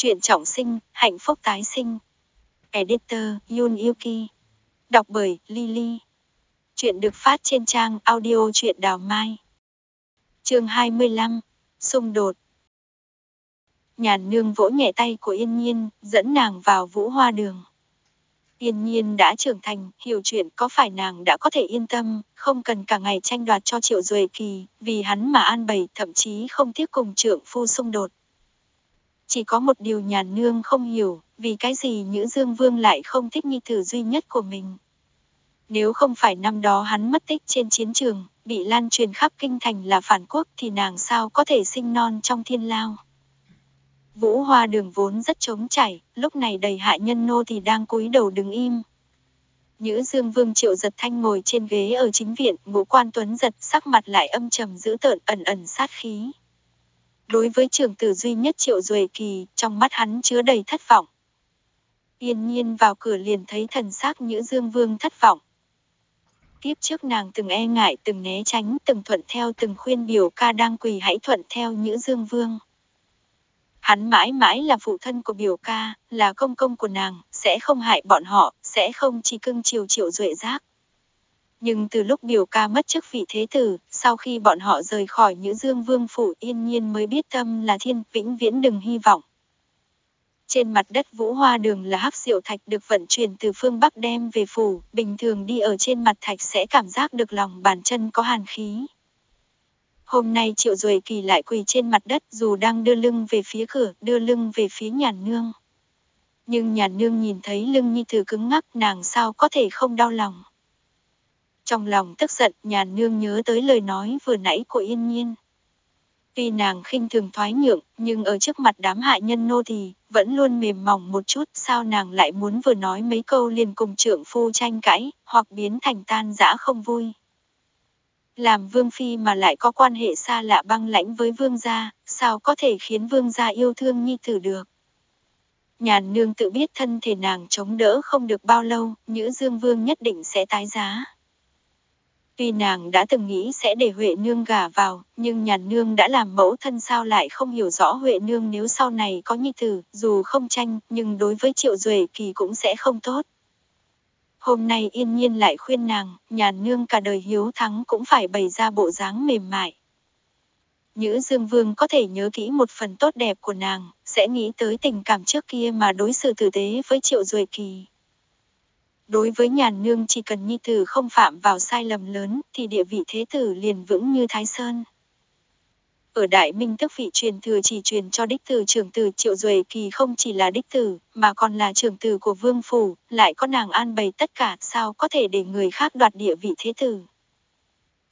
Chuyện trọng sinh, hạnh phúc tái sinh. Editor Yun Yuki. Đọc bởi Lily. Chuyện được phát trên trang audio truyện đào mai. Chương 25. Xung đột. Nhàn nương vỗ nhẹ tay của Yên Nhiên, dẫn nàng vào vũ hoa đường. Yên nhiên đã trưởng thành, hiểu chuyện có phải nàng đã có thể yên tâm, không cần cả ngày tranh đoạt cho triệu duệ kỳ, vì hắn mà an bày thậm chí không tiếc cùng trưởng phu xung đột. Chỉ có một điều nhàn nương không hiểu, vì cái gì Nhữ Dương Vương lại không thích nhi tử duy nhất của mình. Nếu không phải năm đó hắn mất tích trên chiến trường, bị lan truyền khắp kinh thành là phản quốc thì nàng sao có thể sinh non trong thiên lao. Vũ hoa đường vốn rất trống chảy, lúc này đầy hạ nhân nô thì đang cúi đầu đứng im. Nhữ Dương Vương Triệu Giật Thanh ngồi trên ghế ở chính viện, ngũ quan tuấn giật, sắc mặt lại âm trầm dữ tợn ẩn ẩn sát khí. Đối với trưởng tử duy nhất Triệu Duệ Kỳ, trong mắt hắn chứa đầy thất vọng. Yên nhiên vào cửa liền thấy thần sắc Nhữ Dương Vương thất vọng. Tiếp trước nàng từng e ngại, từng né tránh, từng thuận theo, từng khuyên biểu ca đang quỳ hãy thuận theo Nhữ Dương Vương. Hắn mãi mãi là phụ thân của biểu ca, là công công của nàng, sẽ không hại bọn họ, sẽ không chỉ cưng chiều triệu duệ giác. Nhưng từ lúc biểu ca mất chức vị thế tử, sau khi bọn họ rời khỏi Nhữ Dương Vương Phủ yên nhiên mới biết tâm là thiên vĩnh viễn đừng hy vọng. Trên mặt đất vũ hoa đường là hắc diệu thạch được vận chuyển từ phương Bắc đem về phủ, bình thường đi ở trên mặt thạch sẽ cảm giác được lòng bàn chân có hàn khí. Hôm nay Triệu Duệ Kỳ lại quỳ trên mặt đất dù đang đưa lưng về phía cửa, đưa lưng về phía nhàn nương. Nhưng nhàn nương nhìn thấy lưng nhi tử cứng ngắc nàng sao có thể không đau lòng. Trong lòng tức giận nhàn nương nhớ tới lời nói vừa nãy của yên nhiên. Tuy nàng khinh thường thoái nhượng, nhưng ở trước mặt đám hạ nhân nô thì, vẫn luôn mềm mỏng một chút, sao nàng lại muốn vừa nói mấy câu liền cùng trưởng phu tranh cãi, hoặc biến thành tan dã không vui. Làm vương phi mà lại có quan hệ xa lạ băng lãnh với vương gia, sao có thể khiến vương gia yêu thương nhi tử được. Nhàn nương tự biết thân thể nàng chống đỡ không được bao lâu, nữ dương vương nhất định sẽ tái giá. Tuy nàng đã từng nghĩ sẽ để Huệ Nương gả vào, nhưng nhàn nương đã làm mẫu thân sao lại không hiểu rõ Huệ Nương nếu sau này có nhi tử, dù không tranh, nhưng đối với Triệu Duệ Kỳ cũng sẽ không tốt. Hôm nay yên nhiên lại khuyên nàng, nhàn nương cả đời hiếu thắng cũng phải bày ra bộ dáng mềm mại. Nhữ Dương Vương có thể nhớ kỹ một phần tốt đẹp của nàng, sẽ nghĩ tới tình cảm trước kia mà đối xử tử tế với Triệu Duệ Kỳ. Đối với nhàn nương chỉ cần nhi tử không phạm vào sai lầm lớn thì địa vị thế tử liền vững như Thái Sơn. Ở Đại Minh tức vị truyền thừa chỉ truyền cho đích tử trưởng tử Triệu Duệ Kỳ không chỉ là đích tử, mà còn là trưởng tử của Vương Phủ, lại có nàng an bày tất cả, sao có thể để người khác đoạt địa vị thế tử.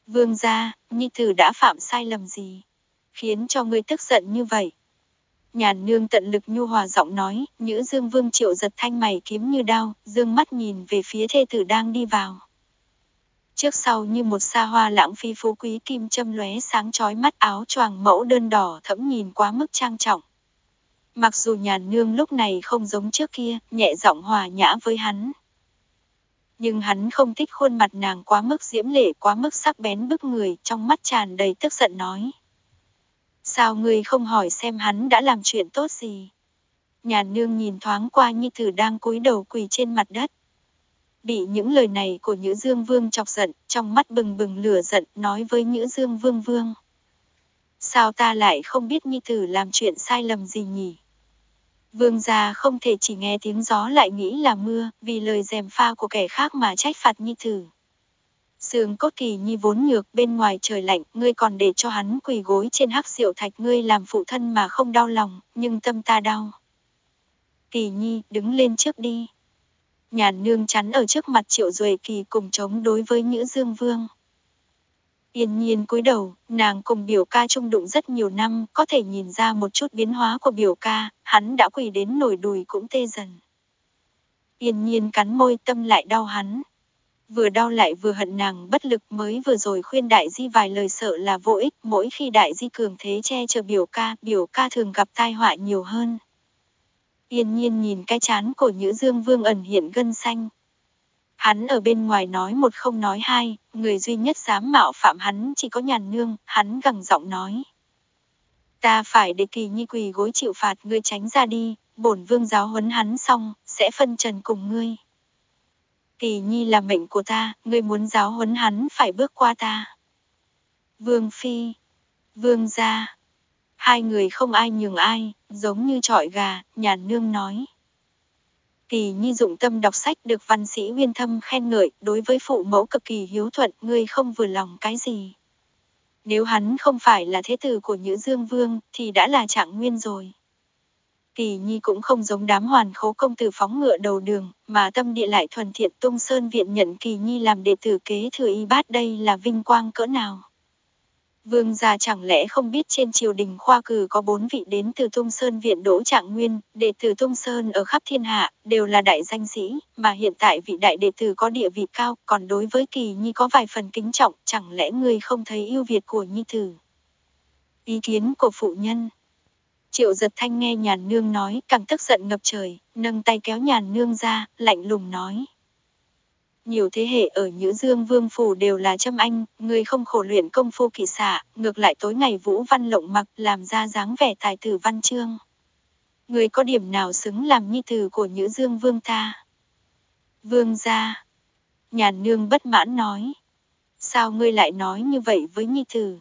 Vương gia, Nhi tử đã phạm sai lầm gì? Khiến cho ngươi tức giận như vậy. Nhàn nương tận lực nhu hòa giọng nói, Nhữ Dương Vương Triệu giật thanh mày kiếm như đao, dương mắt nhìn về phía thê tử đang đi vào trước sau như một xa hoa lãng phi phú quý kim châm lóe sáng chói mắt áo choàng mẫu đơn đỏ thẫm nhìn quá mức trang trọng. Mặc dù nhàn nương lúc này không giống trước kia, nhẹ giọng hòa nhã với hắn. Nhưng hắn không thích khuôn mặt nàng quá mức diễm lệ quá mức sắc bén bức người, trong mắt tràn đầy tức giận nói. Sao ngươi không hỏi xem hắn đã làm chuyện tốt gì? Nhàn nương nhìn thoáng qua như thử đang cúi đầu quỳ trên mặt đất. Bị những lời này của Nhữ Dương Vương chọc giận, trong mắt bừng bừng lửa giận, nói với Nhữ Dương Vương Vương. Sao ta lại không biết Nhi Tử làm chuyện sai lầm gì nhỉ? Vương gia không thể chỉ nghe tiếng gió lại nghĩ là mưa, vì lời dèm pha của kẻ khác mà trách phạt Nhi Tử. Sương cốt kỳ nhi vốn nhược bên ngoài trời lạnh, ngươi còn để cho hắn quỳ gối trên hắc diệu thạch ngươi làm phụ thân mà không đau lòng, nhưng tâm ta đau. Kỳ nhi, đứng lên trước đi nhàn nương chắn ở trước mặt triệu duệ kỳ cùng chống đối với Nhữ Dương Vương. Yên nhiên cúi đầu, nàng cùng biểu ca chung đụng rất nhiều năm, có thể nhìn ra một chút biến hóa của biểu ca, hắn đã quỳ đến nổi đùi cũng tê dần. Yên nhiên cắn môi tâm lại đau hắn. Vừa đau lại vừa hận nàng bất lực mới vừa rồi khuyên đại di vài lời sợ là vô ích, mỗi khi đại di cường thế che chở biểu ca, biểu ca thường gặp tai họa nhiều hơn. Yên nhiên nhìn cái chán của Nhữ Dương Vương ẩn hiện gân xanh. Hắn ở bên ngoài nói một không nói hai, người duy nhất dám mạo phạm hắn chỉ có nhàn nương, hắn gằn giọng nói. Ta phải để kỳ nhi quỳ gối chịu phạt ngươi tránh ra đi, bổn vương giáo huấn hắn xong, sẽ phân trần cùng ngươi tỷ nhi là mệnh của ta, ngươi muốn giáo huấn hắn phải bước qua ta. Vương Phi, Vương gia, hai người không ai nhường ai, giống như trọi gà, nhàn nương nói. Tỷ nhi dụng tâm đọc sách được văn sĩ uyên thâm khen ngợi, đối với phụ mẫu cực kỳ hiếu thuận, ngươi không vừa lòng cái gì. Nếu hắn không phải là thế tử của Nhữ Dương Vương, thì đã là trạng nguyên rồi. Kỳ Nhi cũng không giống đám hoàn khố công tử phóng ngựa đầu đường, mà tâm địa lại thuần thiện tung sơn viện nhận Kỳ Nhi làm đệ tử kế thừa y bát đây là vinh quang cỡ nào. Vương gia chẳng lẽ không biết trên triều đình khoa cử có bốn vị đến từ Tung Sơn Viện Đỗ Trạng Nguyên, đệ tử Tung Sơn ở khắp thiên hạ, đều là đại danh sĩ, mà hiện tại vị đại đệ tử có địa vị cao, còn đối với Kỳ Nhi có vài phần kính trọng, chẳng lẽ ngươi không thấy ưu việt của Nhi Tử? Ý kiến của phụ nhân Triệu giật thanh nghe nhàn nương nói, càng tức giận ngập trời, nâng tay kéo nhàn nương ra, lạnh lùng nói. Nhiều thế hệ ở Nhữ Dương Vương Phủ đều là châm anh, người không khổ luyện công phu kỳ xạ, ngược lại tối ngày vũ văn lộng mặc làm ra dáng vẻ tài tử văn chương. Người có điểm nào xứng làm nhi tử của Nhữ Dương Vương ta? Vương gia. Nhàn nương bất mãn nói. Sao ngươi lại nói như vậy với nhi tử?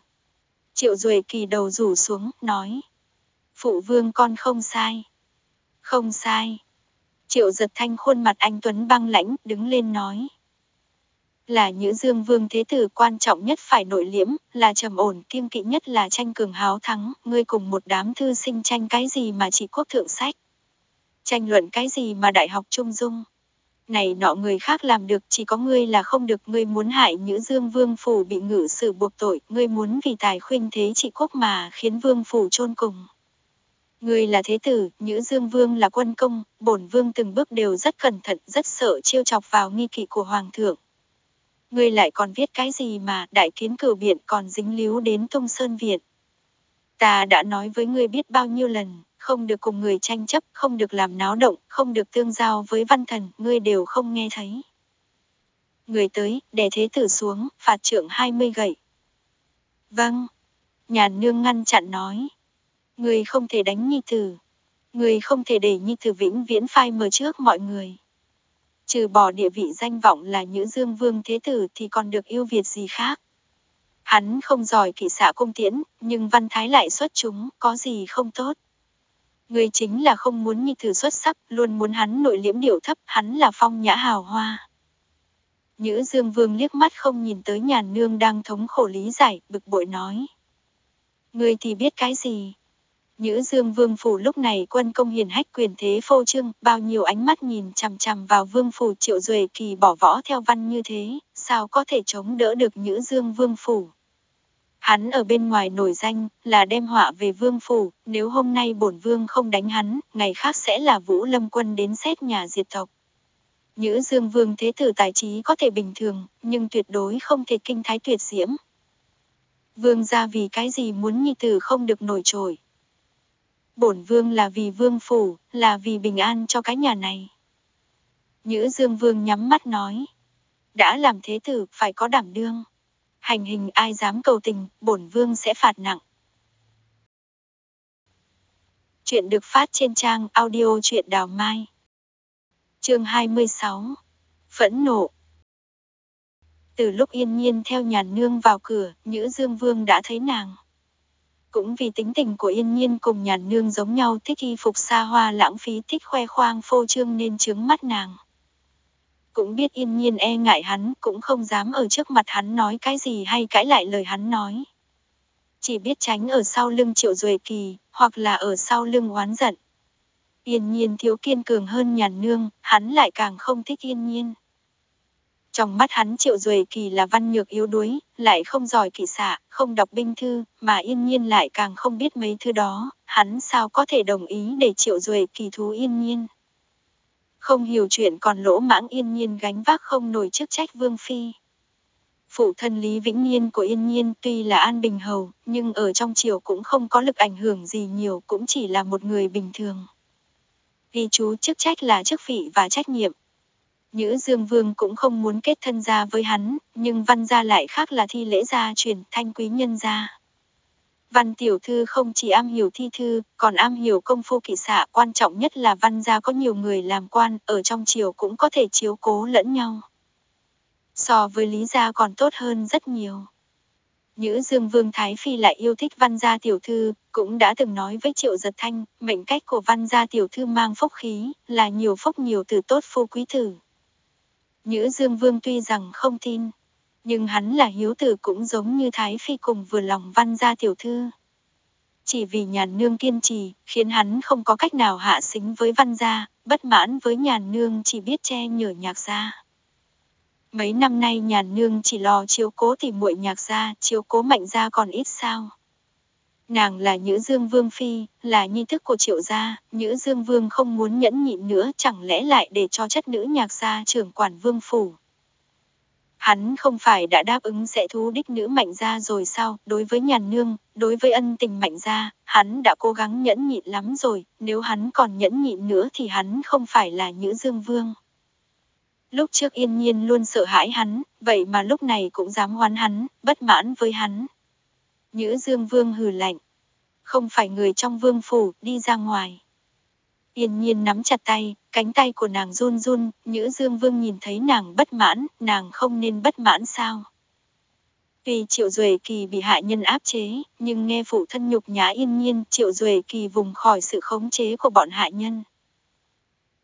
Triệu Duệ kỳ đầu rủ xuống, nói. Phụ vương con không sai. Không sai. Triệu giật thanh khuôn mặt anh Tuấn băng lãnh, đứng lên nói. Là Nhữ Dương Vương Thế Tử quan trọng nhất phải nội liễm, là trầm ổn, kiêng kỵ nhất là tranh cường háo thắng, ngươi cùng một đám thư sinh tranh cái gì mà chỉ quốc thượng sách. Tranh luận cái gì mà đại học trung dung. Này nọ người khác làm được chỉ có ngươi là không được ngươi muốn hại Nhữ Dương Vương Phủ bị ngự xử buộc tội, ngươi muốn vì tài khuynh thế trị quốc mà khiến Vương Phủ chôn cùng. Ngươi là thế tử, Nhữ Dương Vương là quân công, bổn vương từng bước đều rất cẩn thận, rất sợ chiêu chọc vào nghi kỵ của Hoàng thượng. Ngươi lại còn viết cái gì mà đại kiến cử biện còn dính líu đến tung sơn viện. Ta đã nói với ngươi biết bao nhiêu lần, không được cùng người tranh chấp, không được làm náo động, không được tương giao với văn thần, ngươi đều không nghe thấy. Người tới, đè thế tử xuống, phạt trưởng 20 gậy. Vâng. Nhàn nương ngăn chặn nói. Người không thể đánh nhi tử. Người không thể để nhi tử vĩnh viễn phai mờ trước mọi người. Trừ bỏ địa vị danh vọng là Nhữ Dương Vương Thế Tử thì còn được yêu Việt gì khác. Hắn không giỏi kỵ xạ cung tiễn, nhưng văn thái lại xuất chúng, có gì không tốt. Người chính là không muốn nhi tử xuất sắc, luôn muốn hắn nội liễm điệu thấp, hắn là phong nhã hào hoa. Nhữ Dương Vương liếc mắt không nhìn tới nhàn nương đang thống khổ lý giải, bực bội nói. Người thì biết cái gì, Nhữ Dương Vương Phủ lúc này quân công hiền hách quyền thế phô trương, bao nhiêu ánh mắt nhìn chằm chằm vào Vương Phủ triệu duệ kỳ bỏ võ theo văn như thế, sao có thể chống đỡ được Nhữ Dương Vương Phủ. Hắn ở bên ngoài nổi danh, là đem họa về Vương Phủ, nếu hôm nay bổn Vương không đánh hắn, ngày khác sẽ là Vũ Lâm Quân đến xét nhà diệt tộc. Nhữ Dương Vương Thế Tử tài trí có thể bình thường, nhưng tuyệt đối không thể kinh thái tuyệt diễm. Vương gia vì cái gì muốn nhi tử không được nổi trội bổn vương là vì vương phủ, là vì bình an cho cái nhà này. Nhữ Dương Vương nhắm mắt nói. Đã làm thế tử, phải có đảm đương. Hành hình ai dám cầu tình, bổn vương sẽ phạt nặng. Chuyện được phát trên trang audio truyện đào mai. Chương 26 Phẫn nộ Từ lúc yên nhiên theo nhàn nương vào cửa, Nhữ Dương Vương đã thấy nàng. Cũng vì tính tình của yên nhiên cùng nhàn nương giống nhau thích y phục xa hoa lãng phí thích khoe khoang phô trương nên chướng mắt nàng. Cũng biết yên nhiên e ngại hắn, cũng không dám ở trước mặt hắn nói cái gì hay cãi lại lời hắn nói. Chỉ biết tránh ở sau lưng triệu duệ kỳ, hoặc là ở sau lưng oán giận. Yên nhiên thiếu kiên cường hơn nhàn nương, hắn lại càng không thích yên nhiên. Trong mắt hắn triệu duệ kỳ là văn nhược yếu đuối, lại không giỏi kỵ xạ, không đọc binh thư, mà yên nhiên lại càng không biết mấy thứ đó, hắn sao có thể đồng ý để triệu duệ kỳ thú yên nhiên. Không hiểu chuyện còn lỗ mãng yên nhiên gánh vác không nổi chức trách vương phi. Phụ thân Lý Vĩnh Nhiên của Yên Nhiên tuy là an bình hầu, nhưng ở trong triều cũng không có lực ảnh hưởng gì nhiều, cũng chỉ là một người bình thường. Vì chú chức trách là chức vị và trách nhiệm, Nhữ Dương Vương cũng không muốn kết thân gia với hắn, nhưng văn gia lại khác là thi lễ gia truyền thanh quý nhân gia. Văn tiểu thư không chỉ am hiểu thi thư, còn am hiểu công phu kỵ xạ, quan trọng nhất là văn gia có nhiều người làm quan, ở trong triều cũng có thể chiếu cố lẫn nhau. So với Lý gia còn tốt hơn rất nhiều. Nhữ Dương Vương Thái Phi lại yêu thích văn gia tiểu thư, cũng đã từng nói với Triệu Giật Thanh, mệnh cách của văn gia tiểu thư mang phúc khí, là nhiều phúc nhiều từ tốt phu quý tử. Nhữ Dương Vương tuy rằng không tin, nhưng hắn là hiếu tử cũng giống như Thái Phi cùng vừa lòng văn gia tiểu thư. Chỉ vì nhàn nương kiên trì, khiến hắn không có cách nào hạ xính với văn gia, bất mãn với nhàn nương chỉ biết che nhở nhạc gia. Mấy năm nay nhàn nương chỉ lo chiếu cố thì muội nhạc gia, chiếu cố mạnh gia còn ít sao. Nàng là Nhữ Dương Vương Phi, là nhi thức của triệu gia, Nhữ Dương Vương không muốn nhẫn nhịn nữa chẳng lẽ lại để cho chất nữ nhạc gia trưởng quản vương phủ. Hắn không phải đã đáp ứng sẽ thu đích nữ mạnh gia rồi sao, đối với nhàn nương, đối với ân tình mạnh gia, hắn đã cố gắng nhẫn nhịn lắm rồi, nếu hắn còn nhẫn nhịn nữa thì hắn không phải là Nhữ Dương Vương. Lúc trước yên nhiên luôn sợ hãi hắn, vậy mà lúc này cũng dám hoán hắn, bất mãn với hắn. Nhữ Dương Vương hừ lạnh. Không phải người trong vương phủ, đi ra ngoài. Yên nhiên nắm chặt tay, cánh tay của nàng run run, Nhữ Dương Vương nhìn thấy nàng bất mãn, nàng không nên bất mãn sao. Vì Triệu Duệ Kỳ bị hạ nhân áp chế, nhưng nghe phụ thân nhục nhã yên nhiên, Triệu Duệ Kỳ vùng khỏi sự khống chế của bọn hạ nhân.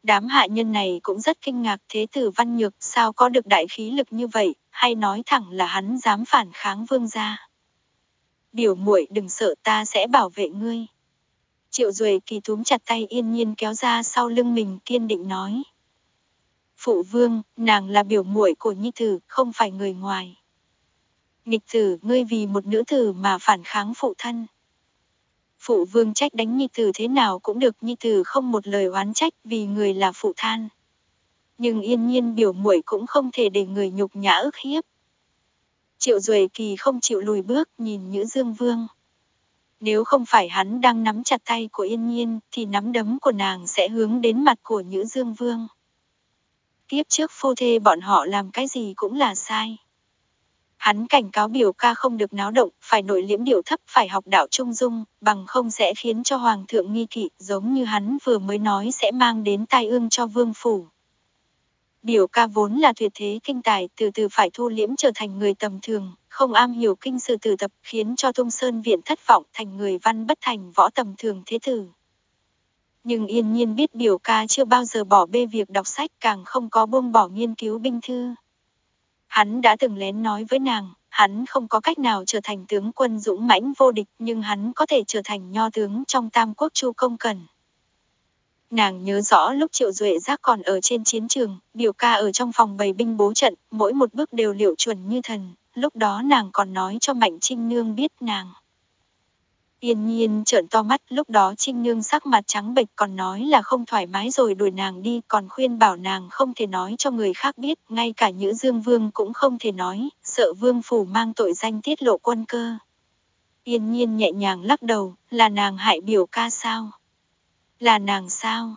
Đám hạ nhân này cũng rất kinh ngạc thế tử văn nhược sao có được đại khí lực như vậy, hay nói thẳng là hắn dám phản kháng vương gia. Biểu muội đừng sợ ta sẽ bảo vệ ngươi. Triệu Duệ kỳ túm chặt tay yên nhiên kéo ra sau lưng mình kiên định nói. Phụ vương, nàng là biểu muội của nhi tử, không phải người ngoài. Nghịch tử, ngươi vì một nữ tử mà phản kháng phụ thân. Phụ vương trách đánh nhi tử thế nào cũng được nhi tử không một lời oán trách vì người là phụ than. Nhưng yên nhiên biểu muội cũng không thể để người nhục nhã ức hiếp. Triệu Duệ Kỳ không chịu lùi bước nhìn Nhữ Dương Vương. Nếu không phải hắn đang nắm chặt tay của Yên Nhiên thì nắm đấm của nàng sẽ hướng đến mặt của Nhữ Dương Vương. Tiếp trước phu thê bọn họ làm cái gì cũng là sai. Hắn cảnh cáo biểu ca không được náo động, phải nội liễm điệu thấp, phải học đạo trung dung, bằng không sẽ khiến cho hoàng thượng nghi kỵ, giống như hắn vừa mới nói sẽ mang đến tai ương cho vương phủ. Biểu ca vốn là tuyệt thế kinh tài, từ từ phải thu liễm trở thành người tầm thường, không am hiểu kinh sư từ tập, khiến cho Tung Sơn Viện thất vọng thành người văn bất thành võ tầm thường thế tử. Nhưng yên nhiên biết biểu ca chưa bao giờ bỏ bê việc đọc sách càng không có buông bỏ nghiên cứu binh thư. Hắn đã từng lén nói với nàng, hắn không có cách nào trở thành tướng quân dũng mãnh vô địch nhưng hắn có thể trở thành nho tướng trong tam quốc chu công cần. Nàng nhớ rõ lúc Triệu Duệ Giác còn ở trên chiến trường, biểu ca ở trong phòng bày binh bố trận, mỗi một bước đều liệu chuẩn như thần, lúc đó nàng còn nói cho Mạnh Trinh Nương biết nàng. Yên nhiên trợn to mắt, lúc đó Trinh Nương sắc mặt trắng bệch còn nói là không thoải mái rồi đuổi nàng đi, còn khuyên bảo nàng không thể nói cho người khác biết, ngay cả Nhữ Dương Vương cũng không thể nói, sợ Vương Phủ mang tội danh tiết lộ quân cơ. Yên nhiên nhẹ nhàng lắc đầu, là nàng hại biểu ca sao? Là nàng sao?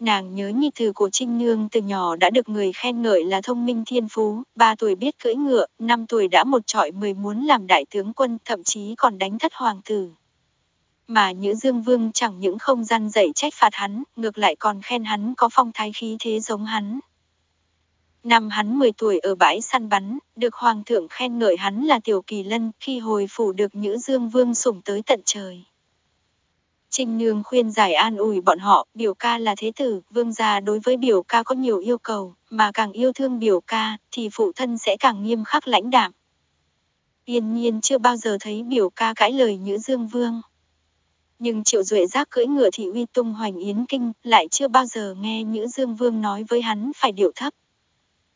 Nàng nhớ nhị tử của Trinh Nương từ nhỏ đã được người khen ngợi là thông minh thiên phú, 3 tuổi biết cưỡi ngựa, 5 tuổi đã một trọi mười muốn làm đại tướng quân, thậm chí còn đánh thất hoàng tử. Mà Nhữ Dương Vương chẳng những không gian dạy trách phạt hắn, ngược lại còn khen hắn có phong thái khí thế giống hắn. Năm hắn 10 tuổi ở bãi săn bắn, được hoàng thượng khen ngợi hắn là tiểu kỳ lân, khi hồi phủ được Nhữ Dương Vương sủng tới tận trời. Trinh Nương khuyên giải an ủi bọn họ, biểu ca là thế tử, vương gia đối với biểu ca có nhiều yêu cầu, mà càng yêu thương biểu ca, thì phụ thân sẽ càng nghiêm khắc lãnh đạm. Yên nhiên chưa bao giờ thấy biểu ca cãi lời Nhữ Dương Vương. Nhưng Triệu Duệ giác cưỡi ngựa thị uy tung hoành yến kinh, lại chưa bao giờ nghe Nhữ Dương Vương nói với hắn phải điệu thấp.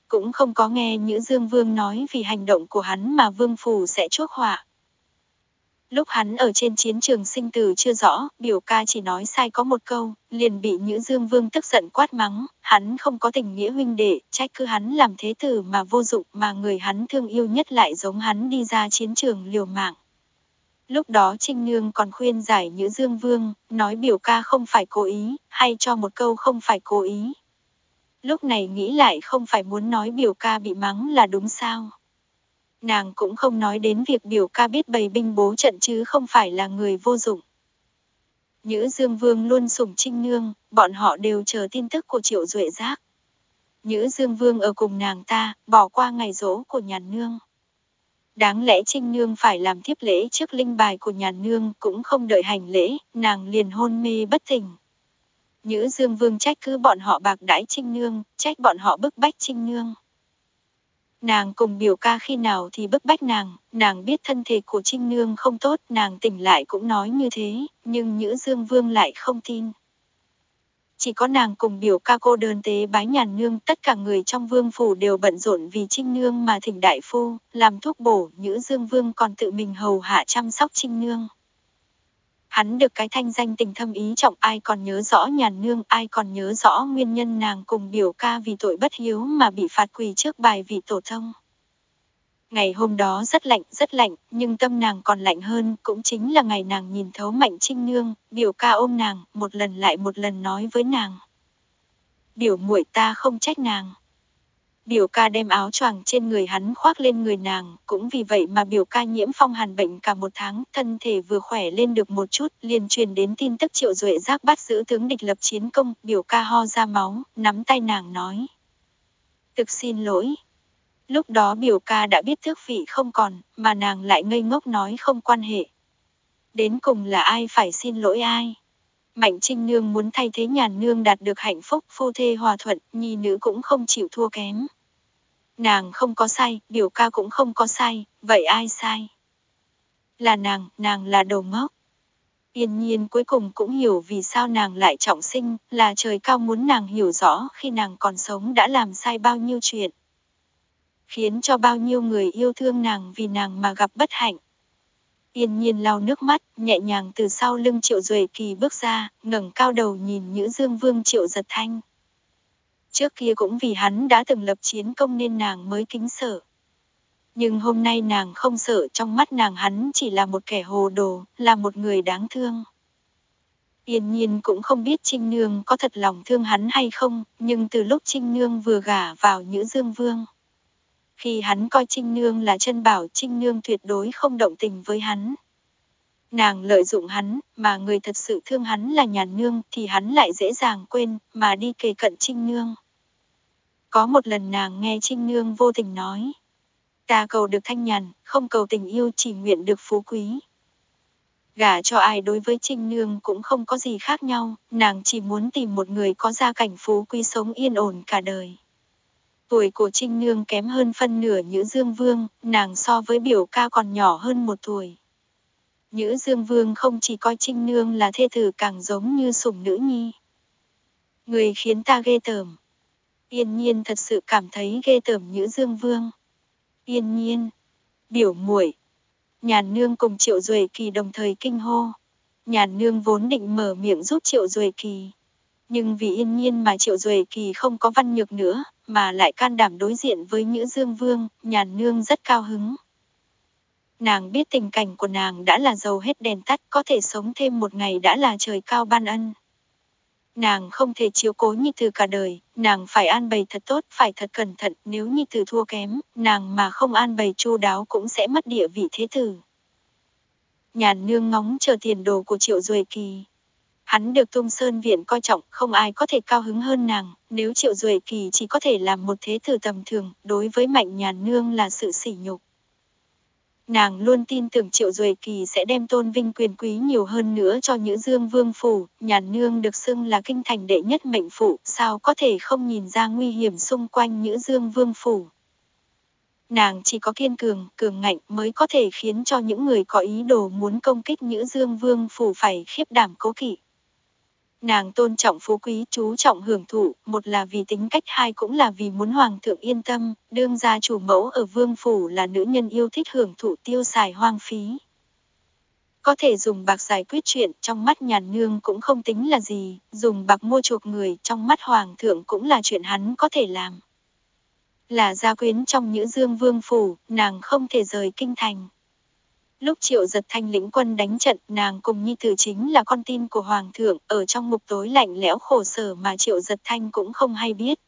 Cũng không có nghe Nhữ Dương Vương nói vì hành động của hắn mà Vương Phủ sẽ chuốc họa. Lúc hắn ở trên chiến trường sinh tử chưa rõ, biểu ca chỉ nói sai có một câu, liền bị Nhữ Dương Vương tức giận quát mắng, hắn không có tình nghĩa huynh đệ, trách cứ hắn làm thế tử mà vô dụng mà người hắn thương yêu nhất lại giống hắn đi ra chiến trường liều mạng. Lúc đó Trinh Nương còn khuyên giải Nhữ Dương Vương, nói biểu ca không phải cố ý, hay cho một câu không phải cố ý. Lúc này nghĩ lại không phải muốn nói biểu ca bị mắng là đúng sao. Nàng cũng không nói đến việc biểu ca biết bày binh bố trận chứ không phải là người vô dụng. Nhữ Dương Vương luôn sủng Trinh Nương, bọn họ đều chờ tin tức của Triệu Duệ Giác. Nhữ Dương Vương ở cùng nàng ta, bỏ qua ngày rỗ của nhà nương. Đáng lẽ Trinh Nương phải làm thiếp lễ trước linh bài của nhà nương cũng không đợi hành lễ, nàng liền hôn mê bất tỉnh. Nhữ Dương Vương trách cứ bọn họ bạc đãi Trinh Nương, trách bọn họ bức bách Trinh Nương. Nàng cùng biểu ca khi nào thì bức bách nàng, nàng biết thân thể của Trinh Nương không tốt, nàng tỉnh lại cũng nói như thế, nhưng Nhữ Dương Vương lại không tin. Chỉ có nàng cùng biểu ca cô đơn tế bái nhàn nương, tất cả người trong vương phủ đều bận rộn vì Trinh Nương mà thỉnh đại phu, làm thuốc bổ, Nhữ Dương Vương còn tự mình hầu hạ chăm sóc Trinh Nương. Hắn được cái thanh danh tình thâm ý trọng ai còn nhớ rõ nhàn nương, ai còn nhớ rõ nguyên nhân nàng cùng biểu ca vì tội bất hiếu mà bị phạt quỳ trước bài vị tổ thông. Ngày hôm đó rất lạnh, rất lạnh, nhưng tâm nàng còn lạnh hơn, cũng chính là ngày nàng nhìn thấu mạnh trinh nương, biểu ca ôm nàng, một lần lại một lần nói với nàng. Biểu muội ta không trách nàng. Biểu ca đem áo choàng trên người hắn khoác lên người nàng, cũng vì vậy mà biểu ca nhiễm phong hàn bệnh cả một tháng, thân thể vừa khỏe lên được một chút, liền truyền đến tin tức triệu duệ giác bắt giữ tướng địch lập chiến công, biểu ca ho ra máu, nắm tay nàng nói. Thực xin lỗi. Lúc đó biểu ca đã biết thước vị không còn, mà nàng lại ngây ngốc nói không quan hệ. Đến cùng là ai phải xin lỗi ai? Mạnh Trinh Nương muốn thay thế nhàn nương đạt được hạnh phúc phu thê hòa thuận, nhi nữ cũng không chịu thua kém. Nàng không có sai, biểu ca cũng không có sai, vậy ai sai? Là nàng, nàng là đầu ngốc. Yên nhiên cuối cùng cũng hiểu vì sao nàng lại trọng sinh, là trời cao muốn nàng hiểu rõ khi nàng còn sống đã làm sai bao nhiêu chuyện. Khiến cho bao nhiêu người yêu thương nàng vì nàng mà gặp bất hạnh. Yên nhiên lau nước mắt, nhẹ nhàng từ sau lưng Triệu Duệ Kỳ bước ra, ngẩng cao đầu nhìn Nhữ Dương Vương Triệu Giật Thanh. Trước kia cũng vì hắn đã từng lập chiến công nên nàng mới kính sợ. Nhưng hôm nay nàng không sợ trong mắt nàng hắn chỉ là một kẻ hồ đồ, là một người đáng thương. Yên nhiên cũng không biết Trinh Nương có thật lòng thương hắn hay không, nhưng từ lúc Trinh Nương vừa gả vào Nhữ Dương Vương. Khi hắn coi Trinh Nương là chân bảo Trinh Nương tuyệt đối không động tình với hắn. Nàng lợi dụng hắn, mà người thật sự thương hắn là nhà nương thì hắn lại dễ dàng quên, mà đi kề cận Trinh Nương. Có một lần nàng nghe Trinh Nương vô tình nói. Ta cầu được thanh nhàn, không cầu tình yêu chỉ nguyện được phú quý. Gả cho ai đối với Trinh Nương cũng không có gì khác nhau, nàng chỉ muốn tìm một người có gia cảnh phú quý sống yên ổn cả đời. Tuổi của Trinh Nương kém hơn phân nửa Nhữ Dương Vương, nàng so với biểu ca còn nhỏ hơn một tuổi. Nhữ Dương Vương không chỉ coi Trinh Nương là thê tử càng giống như sủng nữ nhi. Người khiến ta ghê tởm. Yên nhiên thật sự cảm thấy ghê tởm Nhữ Dương Vương. Yên nhiên. Biểu muội Nhàn nương cùng Triệu Duệ Kỳ đồng thời kinh hô. Nhàn nương vốn định mở miệng giúp Triệu Duệ Kỳ. Nhưng vì yên nhiên mà Triệu Duệ Kỳ không có văn nhược nữa, mà lại can đảm đối diện với Nhữ Dương Vương, nhàn nương rất cao hứng. Nàng biết tình cảnh của nàng đã là dầu hết đèn tắt, có thể sống thêm một ngày đã là trời cao ban ân. Nàng không thể chiếu cố Nhi Tử cả đời, nàng phải an bày thật tốt, phải thật cẩn thận, nếu Nhi Tử thua kém, nàng mà không an bày chu đáo cũng sẽ mất địa vị thế tử. Nhàn nương ngóng chờ tiền đồ của Triệu Duệ Kỳ. Hắn được Tung Sơn Viện coi trọng, không ai có thể cao hứng hơn nàng, nếu Triệu Duệ Kỳ chỉ có thể làm một thế tử tầm thường, đối với Mạnh Nhàn Nương là sự sỉ nhục. Nàng luôn tin tưởng Triệu Duệ Kỳ sẽ đem tôn vinh quyền quý nhiều hơn nữa cho Nhữ Dương Vương Phủ, Nhàn Nương được xưng là kinh thành đệ nhất mệnh phụ, sao có thể không nhìn ra nguy hiểm xung quanh Nhữ Dương Vương Phủ. Nàng chỉ có kiên cường, cường ngạnh mới có thể khiến cho những người có ý đồ muốn công kích Nhữ Dương Vương Phủ phải khiếp đảm cố kỵ. Nàng tôn trọng phú quý chú trọng hưởng thụ, một là vì tính cách hai cũng là vì muốn hoàng thượng yên tâm, đương gia chủ mẫu ở vương phủ là nữ nhân yêu thích hưởng thụ tiêu xài hoang phí. Có thể dùng bạc giải quyết chuyện trong mắt nhàn nương cũng không tính là gì, dùng bạc mua chuộc người trong mắt hoàng thượng cũng là chuyện hắn có thể làm. Là gia quyến trong những dương vương phủ, nàng không thể rời kinh thành. Lúc triệu giật thanh lĩnh quân đánh trận, nàng cùng Nhi Tử chính là con tin của Hoàng thượng, ở trong ngục tối lạnh lẽo khổ sở mà triệu giật thanh cũng không hay biết.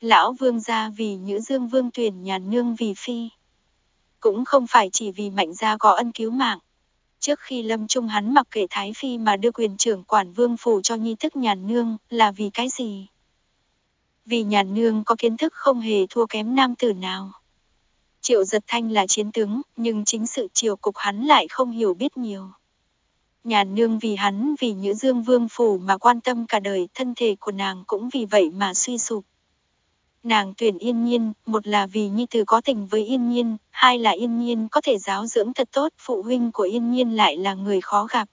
Lão vương gia vì Nhữ Dương Vương tuyển nhàn nương vì phi. cũng không phải chỉ vì mạnh gia có ân cứu mạng. Trước khi lâm trung hắn mặc kệ Thái Phi mà đưa quyền trưởng quản vương phủ cho nhi thức nhàn nương là vì cái gì? Vì nhàn nương có kiến thức không hề thua kém nam tử nào. Triệu giật thanh là chiến tướng, nhưng chính sự triều cục hắn lại không hiểu biết nhiều. Nhàn nương vì hắn vì Nhữ Dương Vương Phủ mà quan tâm cả đời thân thể của nàng cũng vì vậy mà suy sụp. Nàng tuyển yên nhiên, một là vì nhi tử có tình với yên nhiên, hai là yên nhiên có thể giáo dưỡng thật tốt, phụ huynh của yên nhiên lại là người khó gặp.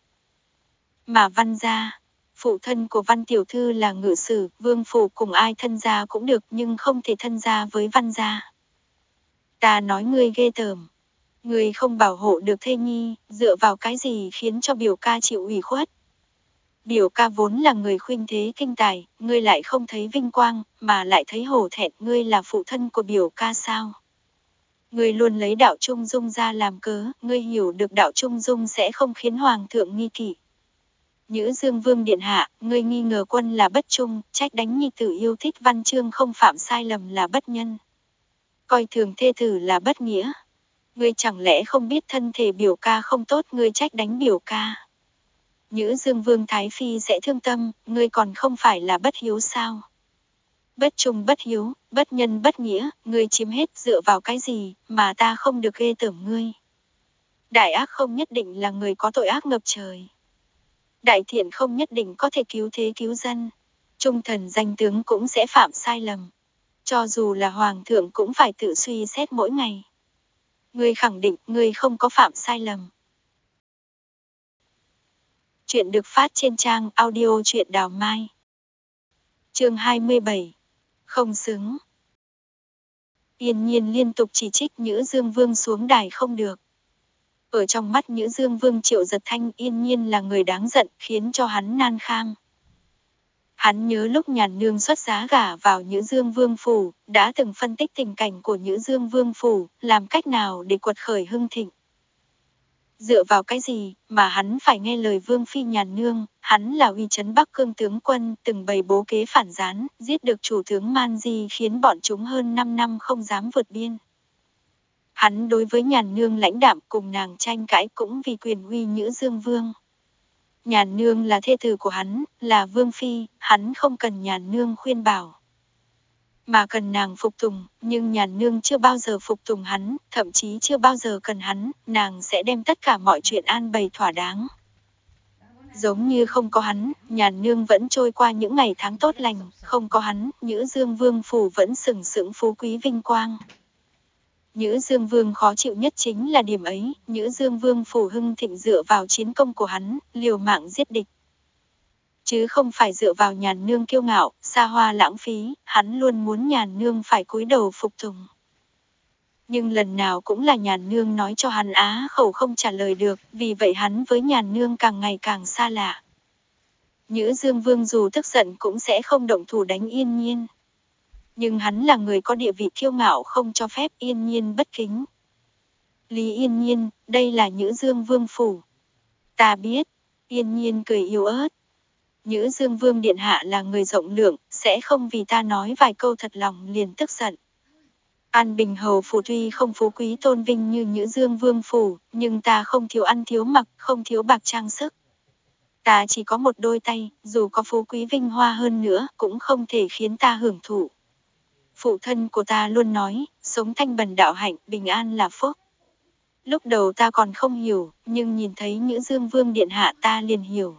Mà văn gia, phụ thân của văn tiểu thư là ngự sử, vương phủ cùng ai thân gia cũng được nhưng không thể thân gia với văn gia. Ta nói ngươi ghê tởm. Ngươi không bảo hộ được thê nhi, dựa vào cái gì khiến cho biểu ca chịu ủy khuất. Biểu ca vốn là người khuynh thế kinh tài, ngươi lại không thấy vinh quang, mà lại thấy hổ thẹn ngươi là phụ thân của biểu ca sao. Ngươi luôn lấy đạo Trung Dung ra làm cớ, ngươi hiểu được đạo Trung Dung sẽ không khiến Hoàng thượng nghi kỵ. Nhữ Dương Vương Điện Hạ, ngươi nghi ngờ quân là bất trung, trách đánh nhi tử yêu thích văn chương không phạm sai lầm là bất nhân. Coi thường thê tử là bất nghĩa. Ngươi chẳng lẽ không biết thân thể biểu ca không tốt ngươi trách đánh biểu ca. Nhữ Dương Vương Thái Phi sẽ thương tâm, ngươi còn không phải là bất hiếu sao. Bất trung bất hiếu, bất nhân bất nghĩa, ngươi chiếm hết dựa vào cái gì mà ta không được ghê tởm ngươi. Đại ác không nhất định là người có tội ác ngập trời. Đại thiện không nhất định có thể cứu thế cứu dân. Trung thần danh tướng cũng sẽ phạm sai lầm. Cho dù là hoàng thượng cũng phải tự suy xét mỗi ngày. Ngươi khẳng định ngươi không có phạm sai lầm. Chuyện được phát trên trang audio truyện đào mai. Chương 27. Không xứng. Yên nhiên liên tục chỉ trích Nhữ Dương Vương xuống đài không được. Ở trong mắt Nhữ Dương Vương Triệu Giật Thanh yên nhiên là người đáng giận khiến cho hắn nan khang. Hắn nhớ lúc nhàn nương xuất giá gả vào Nhữ Dương Vương Phủ, đã từng phân tích tình cảnh của Nhữ Dương Vương Phủ, làm cách nào để quật khởi hưng thịnh. Dựa vào cái gì mà hắn phải nghe lời Vương Phi nhàn nương, hắn là uy chấn Bắc Cương tướng quân từng bày bố kế phản gián, giết được chủ tướng Man Di khiến bọn chúng hơn 5 năm không dám vượt biên. Hắn đối với nhàn nương lãnh đạm cùng nàng tranh cãi cũng vì quyền uy Nhữ Dương Vương. Nhàn nương là thê tử của hắn, là vương phi, hắn không cần nhàn nương khuyên bảo. Mà cần nàng phục tùng, nhưng nhàn nương chưa bao giờ phục tùng hắn, thậm chí chưa bao giờ cần hắn, nàng sẽ đem tất cả mọi chuyện an bày thỏa đáng. Giống như không có hắn, nhàn nương vẫn trôi qua những ngày tháng tốt lành, không có hắn, Nhữ Dương Vương Phủ vẫn sừng sững phú quý vinh quang. Nhữ Dương Vương khó chịu nhất chính là điểm ấy, Nhữ Dương Vương phủ hưng thịnh dựa vào chiến công của hắn, liều mạng giết địch. Chứ không phải dựa vào nhàn nương kiêu ngạo, xa hoa lãng phí, hắn luôn muốn nhàn nương phải cúi đầu phục tùng. Nhưng lần nào cũng là nhàn nương nói cho hắn á khẩu không trả lời được, vì vậy hắn với nhàn nương càng ngày càng xa lạ. Nhữ Dương Vương dù tức giận cũng sẽ không động thủ đánh yên nhiên. Nhưng hắn là người có địa vị kiêu ngạo không cho phép yên nhiên bất kính. Lý yên nhiên, đây là Nhữ Dương Vương Phủ. Ta biết, yên nhiên cười yếu ớt. Nhữ Dương Vương Điện Hạ là người rộng lượng, sẽ không vì ta nói vài câu thật lòng liền tức giận. An Bình Hầu Phủ tuy không phú quý tôn vinh như Nhữ Dương Vương Phủ, nhưng ta không thiếu ăn thiếu mặc, không thiếu bạc trang sức. Ta chỉ có một đôi tay, dù có phú quý vinh hoa hơn nữa, cũng không thể khiến ta hưởng thụ. Phụ thân của ta luôn nói, sống thanh bần đạo hạnh, bình an là phúc. Lúc đầu ta còn không hiểu, nhưng nhìn thấy những Dương Vương Điện Hạ ta liền hiểu.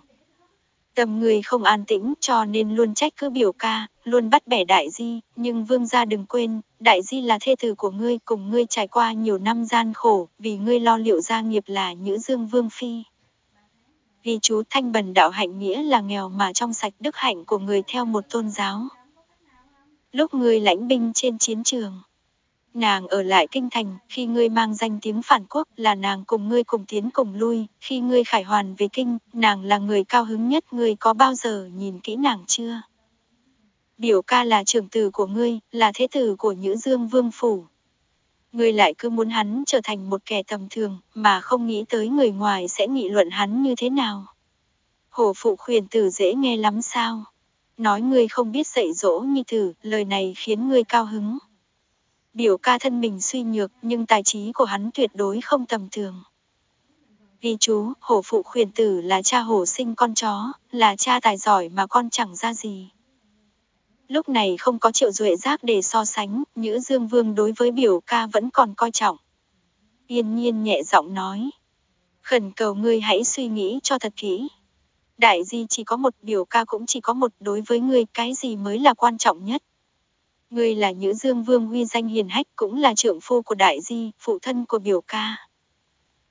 Tầm người không an tĩnh cho nên luôn trách cứ biểu ca, luôn bắt bẻ đại di, nhưng vương gia đừng quên, đại di là thê tử của ngươi cùng ngươi trải qua nhiều năm gian khổ, vì ngươi lo liệu gia nghiệp là nữ Dương Vương Phi. Vì chú thanh bần đạo hạnh nghĩa là nghèo mà trong sạch đức hạnh của người theo một tôn giáo lúc ngươi lãnh binh trên chiến trường. Nàng ở lại kinh thành, khi ngươi mang danh tiếng phản quốc là nàng cùng ngươi cùng tiến cùng lui, khi ngươi khải hoàn về kinh, nàng là người cao hứng nhất ngươi có bao giờ nhìn kỹ nàng chưa? Biểu ca là trưởng tử của ngươi, là thế tử của Nhữ Dương Vương Phủ. Ngươi lại cứ muốn hắn trở thành một kẻ tầm thường, mà không nghĩ tới người ngoài sẽ nghị luận hắn như thế nào. Hổ phụ khuyển tử dễ nghe lắm sao? Nói ngươi không biết dạy dỗ nhi tử, lời này khiến ngươi cao hứng. Biểu ca thân mình suy nhược nhưng tài trí của hắn tuyệt đối không tầm thường. Ghi chú, hổ phụ khuyển tử là cha hổ sinh con chó, là cha tài giỏi mà con chẳng ra gì. Lúc này không có triệu duệ giác để so sánh, Nhữ Dương Vương đối với biểu ca vẫn còn coi trọng. Yên nhiên nhẹ giọng nói. Khẩn cầu ngươi hãy suy nghĩ cho thật kỹ. Đại di chỉ có một biểu ca cũng chỉ có một đối với ngươi cái gì mới là quan trọng nhất. Ngươi là Nhữ Dương Vương huy danh hiền hách cũng là trưởng phu của đại di, phụ thân của biểu ca.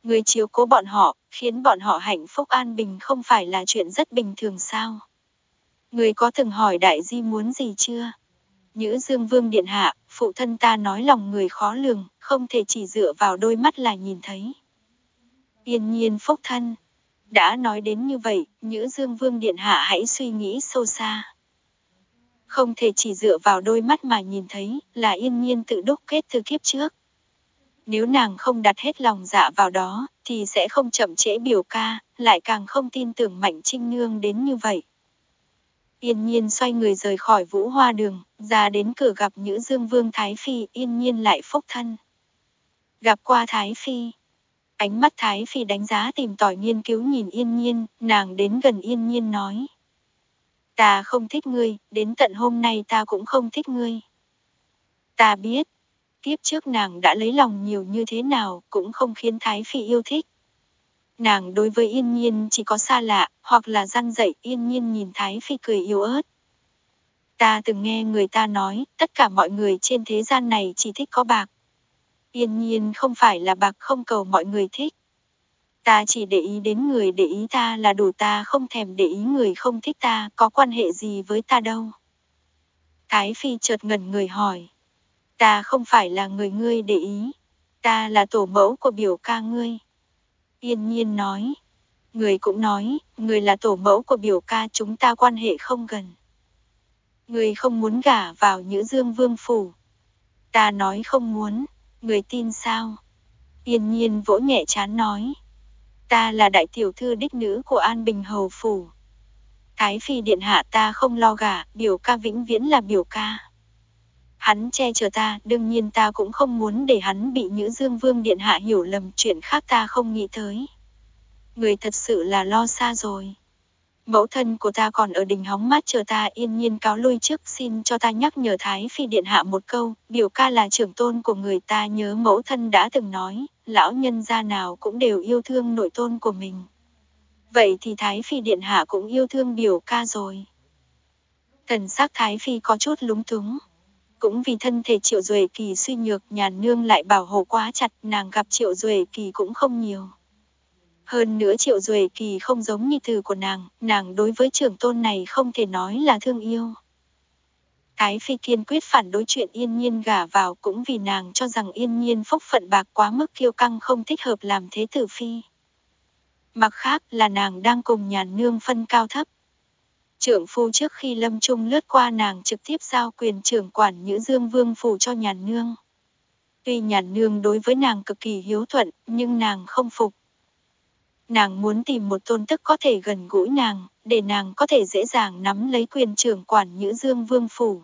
Ngươi chiếu cố bọn họ, khiến bọn họ hạnh phúc an bình không phải là chuyện rất bình thường sao. Ngươi có từng hỏi đại di muốn gì chưa? Nhữ Dương Vương Điện Hạ, phụ thân ta nói lòng người khó lường, không thể chỉ dựa vào đôi mắt là nhìn thấy. Yên nhiên phúc thân. Đã nói đến như vậy, Nhữ Dương Vương Điện Hạ hãy suy nghĩ sâu xa. Không thể chỉ dựa vào đôi mắt mà nhìn thấy, là yên nhiên tự đúc kết từ kiếp trước. Nếu nàng không đặt hết lòng dạ vào đó, thì sẽ không chậm trễ biểu ca, lại càng không tin tưởng Mạnh Trinh Nương đến như vậy. Yên nhiên xoay người rời khỏi vũ hoa đường, ra đến cửa gặp Nhữ Dương Vương Thái Phi, yên nhiên lại phúc thân. Gặp qua Thái Phi. Ánh mắt Thái Phi đánh giá tìm tỏi nghiên cứu nhìn yên nhiên, nàng đến gần yên nhiên nói. Ta không thích ngươi, đến tận hôm nay ta cũng không thích ngươi. Ta biết, kiếp trước nàng đã lấy lòng nhiều như thế nào, cũng không khiến Thái Phi yêu thích. Nàng đối với yên nhiên chỉ có xa lạ, hoặc là răn dậy yên nhiên nhìn Thái Phi cười yếu ớt. Ta từng nghe người ta nói, tất cả mọi người trên thế gian này chỉ thích có bạc. Yên nhiên không phải là bạc không cầu mọi người thích. Ta chỉ để ý đến người để ý ta là đủ ta không thèm để ý người không thích ta, có quan hệ gì với ta đâu. Thái Phi chợt ngẩn người hỏi. Ta không phải là người ngươi để ý. Ta là tổ mẫu của biểu ca ngươi. Yên nhiên nói. Người cũng nói, người là tổ mẫu của biểu ca chúng ta quan hệ không gần. Người không muốn gả vào Nhữ Dương Vương Phủ. Ta nói không muốn, người tin sao? Yên nhiên vỗ nhẹ chán nói. Ta là đại tiểu thư đích nữ của An Bình Hầu Phủ. Thái Phi Điện Hạ ta không lo gả, biểu ca vĩnh viễn là biểu ca. Hắn che chở ta, đương nhiên ta cũng không muốn để hắn bị Nữ Dương Vương Điện Hạ hiểu lầm chuyện khác ta không nghĩ tới. Người thật sự là lo xa rồi. Mẫu thân của ta còn ở đình hóng mát chờ ta yên nhiên cáo lui trước xin cho ta nhắc nhở Thái Phi Điện Hạ một câu, biểu ca là trưởng tôn của người ta nhớ mẫu thân đã từng nói, lão nhân gia nào cũng đều yêu thương nội tôn của mình. Vậy thì Thái Phi Điện Hạ cũng yêu thương biểu ca rồi. Thần sắc Thái Phi có chút lúng túng. Cũng vì thân thể Triệu Duệ Kỳ suy nhược nhàn nương lại bảo hộ quá chặt nàng gặp Triệu Duệ Kỳ cũng không nhiều. Hơn nữa Triệu Duệ Kỳ không giống như từ của nàng, nàng đối với trưởng tôn này không thể nói là thương yêu. Thái Phi kiên quyết phản đối chuyện yên nhiên gả vào cũng vì nàng cho rằng yên nhiên phúc phận bạc quá mức kiêu căng không thích hợp làm thế tử phi. Mặt khác là nàng đang cùng nhàn nương phân cao thấp. Trưởng phu trước khi lâm trung lướt qua nàng trực tiếp giao quyền trưởng quản Nhữ Dương Vương phủ cho nhàn nương. Tuy nhàn nương đối với nàng cực kỳ hiếu thuận, nhưng nàng không phục. Nàng muốn tìm một tôn tức có thể gần gũi nàng, để nàng có thể dễ dàng nắm lấy quyền trưởng quản Nhữ Dương Vương phủ.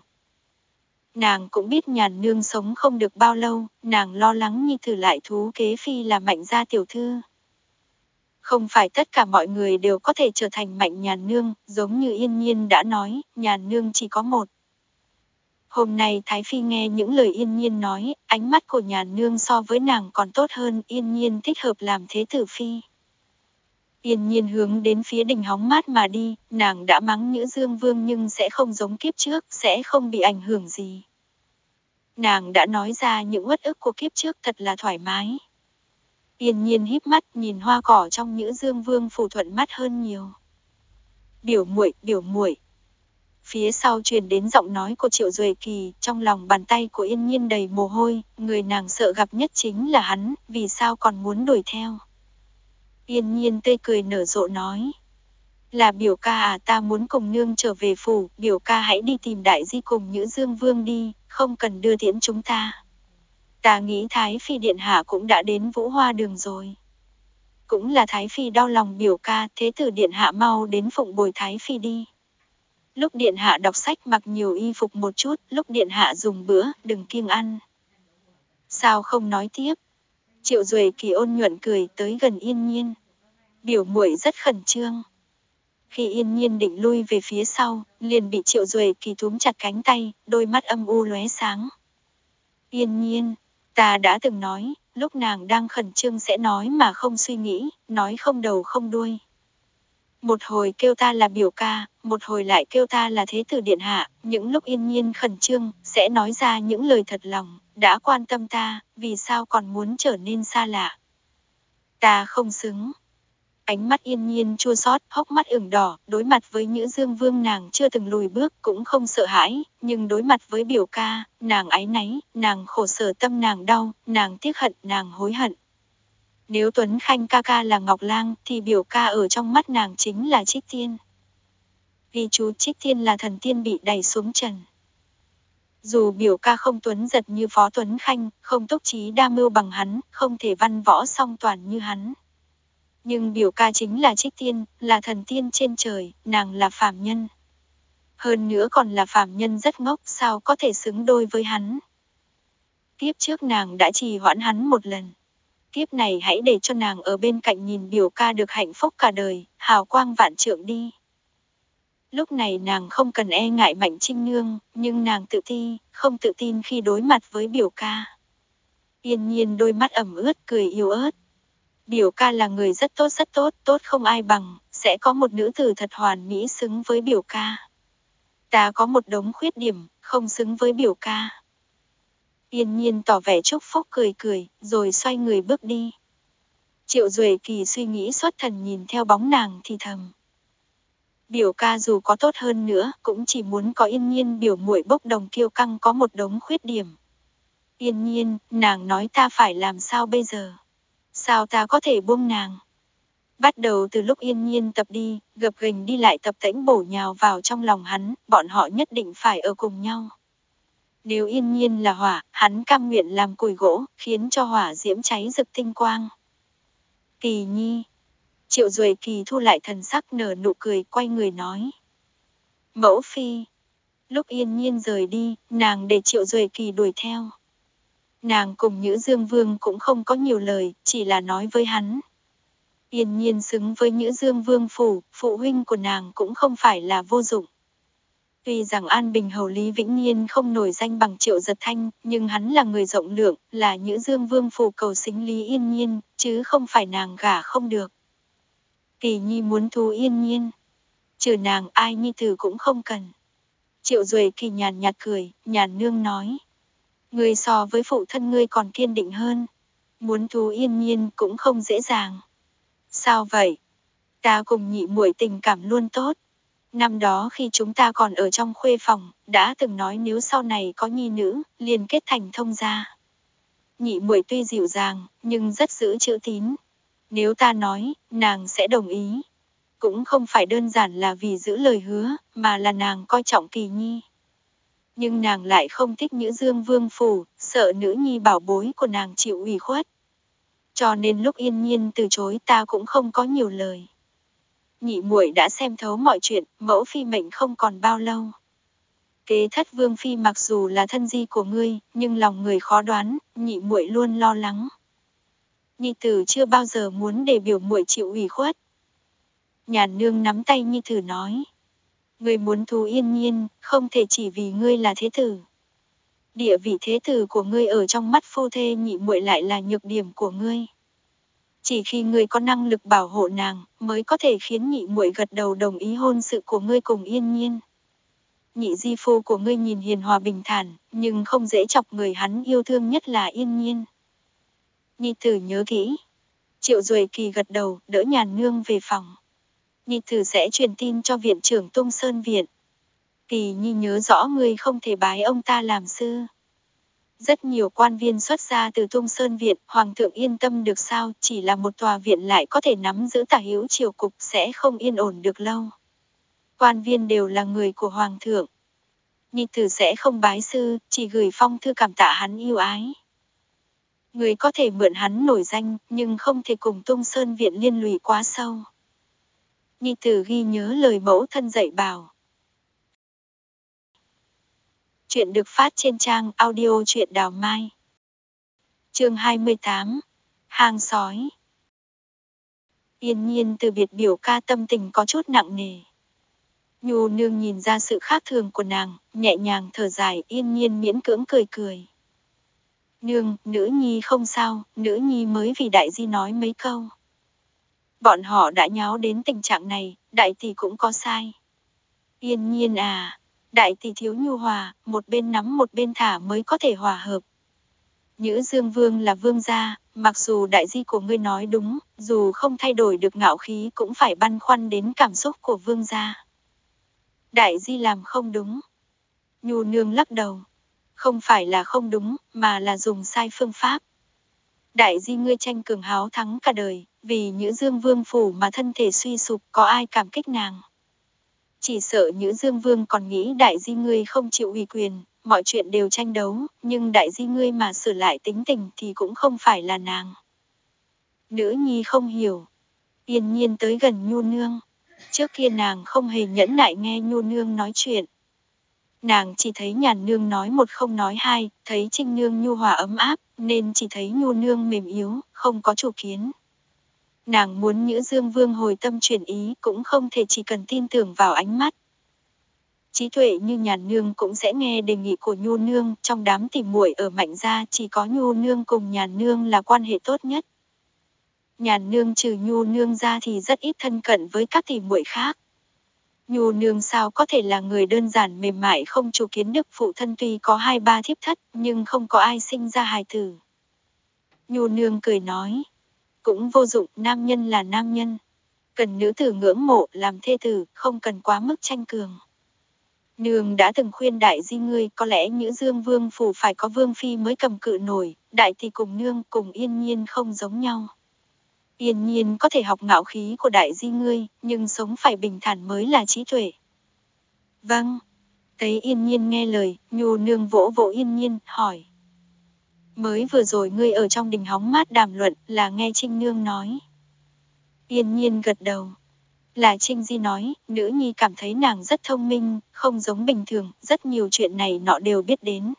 Nàng cũng biết nhàn nương sống không được bao lâu, nàng lo lắng như thử lại thú kế phi là mạnh gia tiểu thư. Không phải tất cả mọi người đều có thể trở thành mạnh nhàn nương, giống như yên nhiên đã nói, nhàn nương chỉ có một. Hôm nay Thái Phi nghe những lời yên nhiên nói, ánh mắt của nhàn nương so với nàng còn tốt hơn, yên nhiên thích hợp làm thế tử phi. Yên nhiên hướng đến phía đỉnh hóng mát mà đi, nàng đã mắng Nhữ Dương Vương nhưng sẽ không giống kiếp trước, sẽ không bị ảnh hưởng gì. Nàng đã nói ra những uất ức của kiếp trước thật là thoải mái. Yên nhiên híp mắt nhìn hoa cỏ trong Nhữ Dương Vương phù thuận mắt hơn nhiều. Biểu muội, biểu muội. Phía sau truyền đến giọng nói của Triệu Duệ Kỳ, trong lòng bàn tay của Yên Nhiên đầy mồ hôi, người nàng sợ gặp nhất chính là hắn, vì sao còn muốn đuổi theo. Yên nhiên tươi cười nở rộ nói. Là biểu ca à ta muốn cùng nương trở về phủ, biểu ca hãy đi tìm đại di cùng Nhữ Dương Vương đi, không cần đưa tiễn chúng ta. Ta nghĩ Thái Phi Điện Hạ cũng đã đến Vũ Hoa Đường rồi. Cũng là Thái Phi đau lòng biểu ca, thế tử Điện Hạ mau đến phụng bồi Thái Phi đi. Lúc Điện Hạ đọc sách mặc nhiều y phục một chút, lúc Điện Hạ dùng bữa, đừng kiêng ăn. sao không nói tiếp? Triệu Duệ Kỳ ôn nhuận cười tới gần Yên Nhiên. Biểu muội rất khẩn trương. Khi Yên Nhiên định lui về phía sau, liền bị Triệu Duệ Kỳ túm chặt cánh tay, đôi mắt âm u lóe sáng. Yên Nhiên, ta đã từng nói, lúc nàng đang khẩn trương sẽ nói mà không suy nghĩ, nói không đầu không đuôi. Một hồi kêu ta là biểu ca, một hồi lại kêu ta là thế tử điện hạ, những lúc yên nhiên khẩn trương, sẽ nói ra những lời thật lòng, đã quan tâm ta, vì sao còn muốn trở nên xa lạ. Ta không xứng. Ánh mắt yên nhiên chua xót, hốc mắt ửng đỏ, đối mặt với Nhữ Dương Vương nàng chưa từng lùi bước, cũng không sợ hãi, nhưng đối mặt với biểu ca, nàng ái náy, nàng khổ sở tâm nàng đau, nàng tiếc hận, nàng hối hận. Nếu Tuấn Khanh ca ca là Ngọc Lang thì biểu ca ở trong mắt nàng chính là Trích Tiên. Vì chú Trích Tiên là thần tiên bị đẩy xuống trần. Dù biểu ca không tuấn giật như Phó Tuấn Khanh, không tốc trí đa mưu bằng hắn, không thể văn võ song toàn như hắn. Nhưng biểu ca chính là Trích Tiên, là thần tiên trên trời, nàng là phàm nhân. Hơn nữa còn là phàm nhân rất ngốc, sao có thể xứng đôi với hắn. Tiếp trước nàng đã trì hoãn hắn một lần kiếp này hãy để cho nàng ở bên cạnh nhìn biểu ca được hạnh phúc cả đời, hào quang vạn trượng đi. Lúc này nàng không cần e ngại mạnh trinh nương, nhưng nàng tự ti, không tự tin khi đối mặt với biểu ca. Yên nhiên đôi mắt ẩm ướt cười yếu ớt. Biểu ca là người rất tốt rất tốt, tốt không ai bằng, sẽ có một nữ tử thật hoàn mỹ xứng với biểu ca. Ta có một đống khuyết điểm, không xứng với biểu ca. Yên nhiên tỏ vẻ chúc phúc cười cười, rồi xoay người bước đi. Triệu Duệ Kỳ suy nghĩ xuất thần nhìn theo bóng nàng thì thầm. Biểu ca dù có tốt hơn nữa, cũng chỉ muốn có yên nhiên biểu muội bốc đồng kiêu căng có một đống khuyết điểm. Yên nhiên, nàng nói ta phải làm sao bây giờ? Sao ta có thể buông nàng? Bắt đầu từ lúc yên nhiên tập đi, gập gành đi lại tập tễnh bổ nhào vào trong lòng hắn, bọn họ nhất định phải ở cùng nhau. Nếu yên nhiên là hỏa, hắn cam nguyện làm củi gỗ, khiến cho hỏa diễm cháy rực tinh quang. Kỳ nhi. Triệu Duệ Kỳ thu lại thần sắc nở nụ cười quay người nói. Mẫu phi. Lúc yên nhiên rời đi, nàng để Triệu Duệ Kỳ đuổi theo. Nàng cùng Nhữ Dương Vương cũng không có nhiều lời, chỉ là nói với hắn. Yên nhiên xứng với Nhữ Dương Vương phủ, phụ huynh của nàng cũng không phải là vô dụng. Tuy rằng An Bình Hầu Lý Vĩnh Nhiên không nổi danh bằng Triệu Giật Thanh, nhưng hắn là người rộng lượng, là Nhữ Dương Vương phù cầu xính Lý Yên Nhiên, chứ không phải nàng gả không được. Kỳ Nhi muốn thú Yên Nhiên. Trừ nàng ai Nhi Tử cũng không cần. Triệu Duệ kỳ nhàn nhạt cười, nhàn nương nói. Người so với phụ thân ngươi còn kiên định hơn. Muốn thú Yên Nhiên cũng không dễ dàng. Sao vậy? Ta cùng nhị muội tình cảm luôn tốt. Năm đó khi chúng ta còn ở trong khuê phòng, đã từng nói nếu sau này có nhi nữ, liền kết thành thông gia. Nhị muội tuy dịu dàng, nhưng rất giữ chữ tín. Nếu ta nói, nàng sẽ đồng ý. Cũng không phải đơn giản là vì giữ lời hứa, mà là nàng coi trọng kỳ nhi. Nhưng nàng lại không thích nữ dương vương phủ, sợ nữ nhi bảo bối của nàng chịu ủy khuất. Cho nên lúc yên nhiên từ chối ta cũng không có nhiều lời nhị muội đã xem thấu mọi chuyện, mẫu phi mệnh không còn bao lâu. Kế thất vương phi mặc dù là thân di của ngươi, nhưng lòng người khó đoán, nhị muội luôn lo lắng. Nhi tử chưa bao giờ muốn để biểu muội chịu ủy khuất. Nhàn nương nắm tay Nhi tử nói. Ngươi muốn thú yên nhiên, không thể chỉ vì ngươi là thế tử. Địa vị thế tử của ngươi ở trong mắt phu thê nhị muội lại là nhược điểm của ngươi. Chỉ khi ngươi có năng lực bảo hộ nàng, mới có thể khiến nhị muội gật đầu đồng ý hôn sự của ngươi cùng yên nhiên. Nhị di phu của ngươi nhìn hiền hòa bình thản, nhưng không dễ chọc người hắn yêu thương nhất là yên nhiên. Nhi tử nhớ kỹ. Triệu Duệ Kỳ gật đầu, đỡ nhàn nương về phòng. Nhi tử sẽ truyền tin cho viện trưởng Tung Sơn Viện. Kỳ Nhi nhớ rõ ngươi không thể bái ông ta làm sư. Rất nhiều quan viên xuất ra từ Tung Sơn Viện, Hoàng thượng yên tâm được sao, chỉ là một tòa viện lại có thể nắm giữ tả hữu triều cục sẽ không yên ổn được lâu. Quan viên đều là người của Hoàng thượng. Nhi tử sẽ không bái sư, chỉ gửi phong thư cảm tạ hắn yêu ái. Người có thể mượn hắn nổi danh, nhưng không thể cùng Tung Sơn Viện liên lụy quá sâu. Nhi tử ghi nhớ lời mẫu thân dạy bảo. Chuyện được phát trên trang audio truyện đào mai. chương 28, hang sói. Yên nhiên từ biệt biểu ca tâm tình có chút nặng nề. Nhu nương nhìn ra sự khác thường của nàng, nhẹ nhàng thở dài yên nhiên miễn cưỡng cười cười. Nương, nữ nhi không sao, nữ nhi mới vì đại di nói mấy câu. Bọn họ đã nháo đến tình trạng này, đại tỷ cũng có sai. Yên nhiên à, đại tỷ thiếu nhu hòa, một bên nắm một bên thả mới có thể hòa hợp. Nhữ Dương Vương là vương gia, mặc dù đại di của ngươi nói đúng, dù không thay đổi được ngạo khí cũng phải băn khoăn đến cảm xúc của vương gia. Đại di làm không đúng. Nhu nương lắc đầu. Không phải là không đúng, mà là dùng sai phương pháp. Đại di ngươi tranh cường háo thắng cả đời, vì Nhữ Dương Vương phủ mà thân thể suy sụp có ai cảm kích nàng. Chỉ sợ Nhữ Dương Vương còn nghĩ đại di ngươi không chịu ủy quyền, mọi chuyện đều tranh đấu, nhưng đại di ngươi mà sửa lại tính tình thì cũng không phải là nàng. Nữ nhi không hiểu. Yên nhiên tới gần Nhu Nương. Trước kia nàng không hề nhẫn nại nghe Nhu Nương nói chuyện. Nàng chỉ thấy nhàn nương nói một không nói hai, thấy trinh nương nhu hòa ấm áp, nên chỉ thấy nhu nương mềm yếu, không có chủ kiến. Nàng muốn Nhữ Dương Vương hồi tâm chuyển ý cũng không thể chỉ cần tin tưởng vào ánh mắt. Trí tuệ như nhàn nương cũng sẽ nghe đề nghị của nhu nương, trong đám tìm muội ở mạnh gia chỉ có nhu nương cùng nhàn nương là quan hệ tốt nhất. Nhàn nương trừ nhu nương ra thì rất ít thân cận với các tỷ muội khác. Nhu nương sao có thể là người đơn giản mềm mại không chủ kiến đức phụ thân tuy có hai ba thiếp thất nhưng không có ai sinh ra hài tử. Nhu nương cười nói, cũng vô dụng nam nhân là nam nhân. Cần nữ tử ngưỡng mộ làm thê tử, không cần quá mức tranh cường. Nương đã từng khuyên đại di ngươi có lẽ nữ dương vương phủ phải có vương phi mới cầm cự nổi, đại thì cùng nương cùng yên nhiên không giống nhau. Yên nhiên có thể học ngạo khí của đại di ngươi, nhưng sống phải bình thản mới là trí tuệ. Vâng. Thấy yên nhiên nghe lời, nhu nương vỗ vỗ yên nhiên, hỏi. Mới vừa rồi ngươi ở trong đình hóng mát đàm luận là nghe Trinh Nương nói. Yên nhiên gật đầu. Là Trinh Di nói, nữ nhi cảm thấy nàng rất thông minh, không giống bình thường, rất nhiều chuyện này nọ đều biết đến.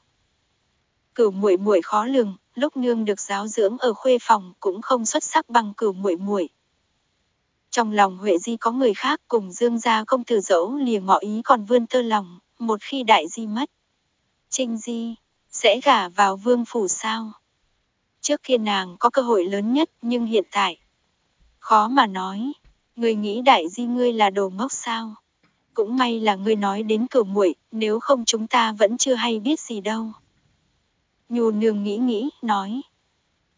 Cửu muội muội khó lường, lúc nương được giáo dưỡng ở khuê phòng cũng không xuất sắc bằng cửu muội muội. Trong lòng Huệ Di có người khác cùng Dương gia công tử dẫu lìa ngọ ý còn vươn tơ lòng, một khi đại di mất. Trinh Di, sẽ gả vào vương phủ sao? Trước kia nàng có cơ hội lớn nhất nhưng hiện tại. Khó mà nói, người nghĩ đại di ngươi là đồ ngốc sao? Cũng may là ngươi nói đến cửa muội, nếu không chúng ta vẫn chưa hay biết gì đâu. Nhu nương nghĩ nghĩ, nói.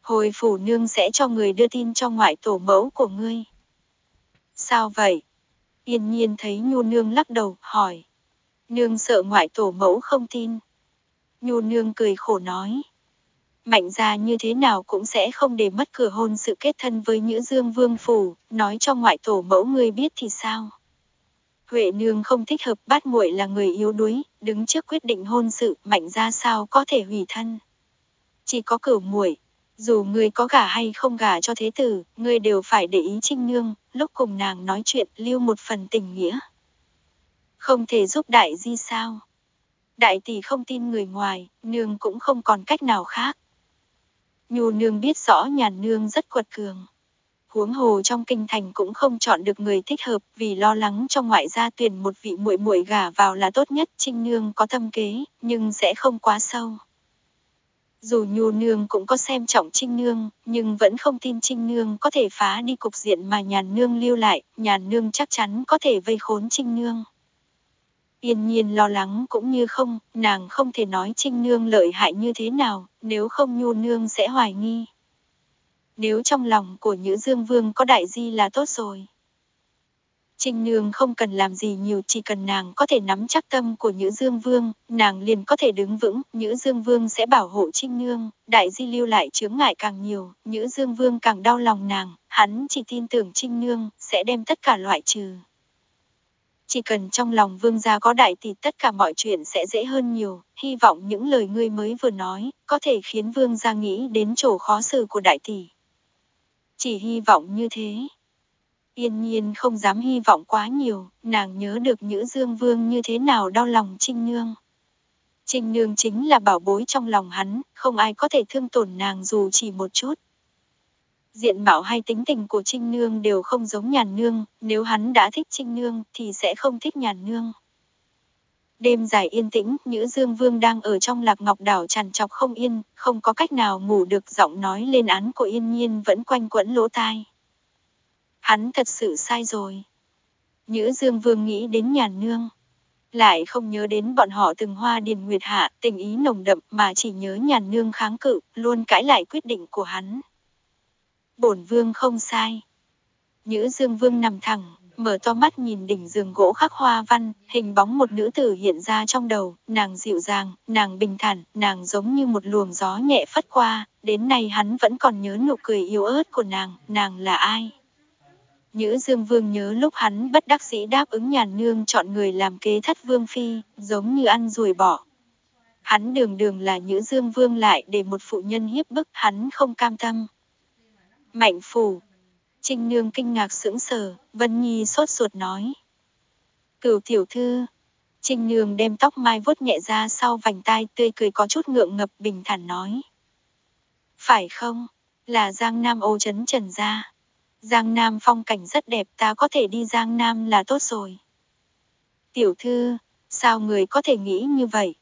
Hồi phủ nương sẽ cho người đưa tin cho ngoại tổ mẫu của ngươi. Sao vậy? Yên nhiên thấy Nhu nương lắc đầu, hỏi. Nương sợ ngoại tổ mẫu không tin. Nhu nương cười khổ nói. Mạnh ra như thế nào cũng sẽ không để mất cửa hôn sự kết thân với Nhữ Dương Vương Phủ, nói cho ngoại tổ mẫu ngươi biết thì sao. Huệ nương không thích hợp bát muội là người yếu đuối, đứng trước quyết định hôn sự, mạnh ra sao có thể hủy thân. Chỉ có cửu muội, dù ngươi có gả hay không gả cho thế tử, ngươi đều phải để ý trinh nương, lúc cùng nàng nói chuyện lưu một phần tình nghĩa. Không thể giúp đại di sao. Đại tỷ không tin người ngoài, nương cũng không còn cách nào khác. Nhu nương biết rõ nhàn nương rất quật cường. Huống hồ trong kinh thành cũng không chọn được người thích hợp vì lo lắng cho ngoại gia tuyển một vị muội muội gả vào là tốt nhất. Trinh nương có tâm kế, nhưng sẽ không quá sâu. Dù Nhu nương cũng có xem trọng Trinh nương, nhưng vẫn không tin Trinh nương có thể phá đi cục diện mà nhàn nương lưu lại, nhàn nương chắc chắn có thể vây khốn Trinh nương. Yên nhiên lo lắng cũng như không, nàng không thể nói Trinh Nương lợi hại như thế nào, nếu không Nhu Nương sẽ hoài nghi. Nếu trong lòng của Nhữ Dương Vương có đại di là tốt rồi. Trinh Nương không cần làm gì nhiều chỉ cần nàng có thể nắm chắc tâm của Nhữ Dương Vương, nàng liền có thể đứng vững, Nhữ Dương Vương sẽ bảo hộ Trinh Nương, đại di lưu lại chướng ngại càng nhiều, Nhữ Dương Vương càng đau lòng nàng, hắn chỉ tin tưởng Trinh Nương sẽ đem tất cả loại trừ. Chỉ cần trong lòng vương gia có đại thì tất cả mọi chuyện sẽ dễ hơn nhiều, hy vọng những lời ngươi mới vừa nói, có thể khiến vương gia nghĩ đến chỗ khó xử của đại tỷ. Chỉ hy vọng như thế. Yên nhiên không dám hy vọng quá nhiều, nàng nhớ được nữ dương vương như thế nào đau lòng trinh nương. Trinh Nương chính là bảo bối trong lòng hắn, không ai có thể thương tổn nàng dù chỉ một chút. Diện mạo hay tính tình của Trinh Nương đều không giống Nhàn Nương, nếu hắn đã thích Trinh Nương thì sẽ không thích Nhàn Nương. Đêm dài yên tĩnh, Nhữ Dương Vương đang ở trong lạc ngọc đảo tràn trọc không yên, không có cách nào ngủ được giọng nói lên án của yên nhiên vẫn quanh quẩn lỗ tai. Hắn thật sự sai rồi. Nhữ Dương Vương nghĩ đến nhàn nương. Lại không nhớ đến bọn họ từng hoa điền nguyệt hạ, tình ý nồng đậm mà chỉ nhớ nhàn nương kháng cự, luôn cãi lại quyết định của hắn. Bổn vương không sai. Nhữ Dương Vương nằm thẳng, mở to mắt nhìn đỉnh giường gỗ khắc hoa văn, hình bóng một nữ tử hiện ra trong đầu, nàng dịu dàng, nàng bình thản, nàng giống như một luồng gió nhẹ phất qua, đến nay hắn vẫn còn nhớ nụ cười yếu ớt của nàng, nàng là ai? Nhữ Dương Vương nhớ lúc hắn bất đắc dĩ đáp ứng nhàn nương chọn người làm kế thất Vương Phi, giống như ăn ruồi bỏ. Hắn đường đường là Nhữ Dương Vương lại để một phụ nhân hiếp bức hắn không cam tâm. Mạnh phủ. Trinh Nương kinh ngạc sững sờ, Vân Nhi sốt ruột nói. Cửu tiểu thư. Trinh Nương đem tóc mai vuốt nhẹ ra sau vành tai tươi cười có chút ngượng ngập bình thản nói. Phải không? Là Giang Nam ô chấn trần gia. Giang Nam phong cảnh rất đẹp ta có thể đi Giang Nam là tốt rồi. Tiểu thư, sao người có thể nghĩ như vậy?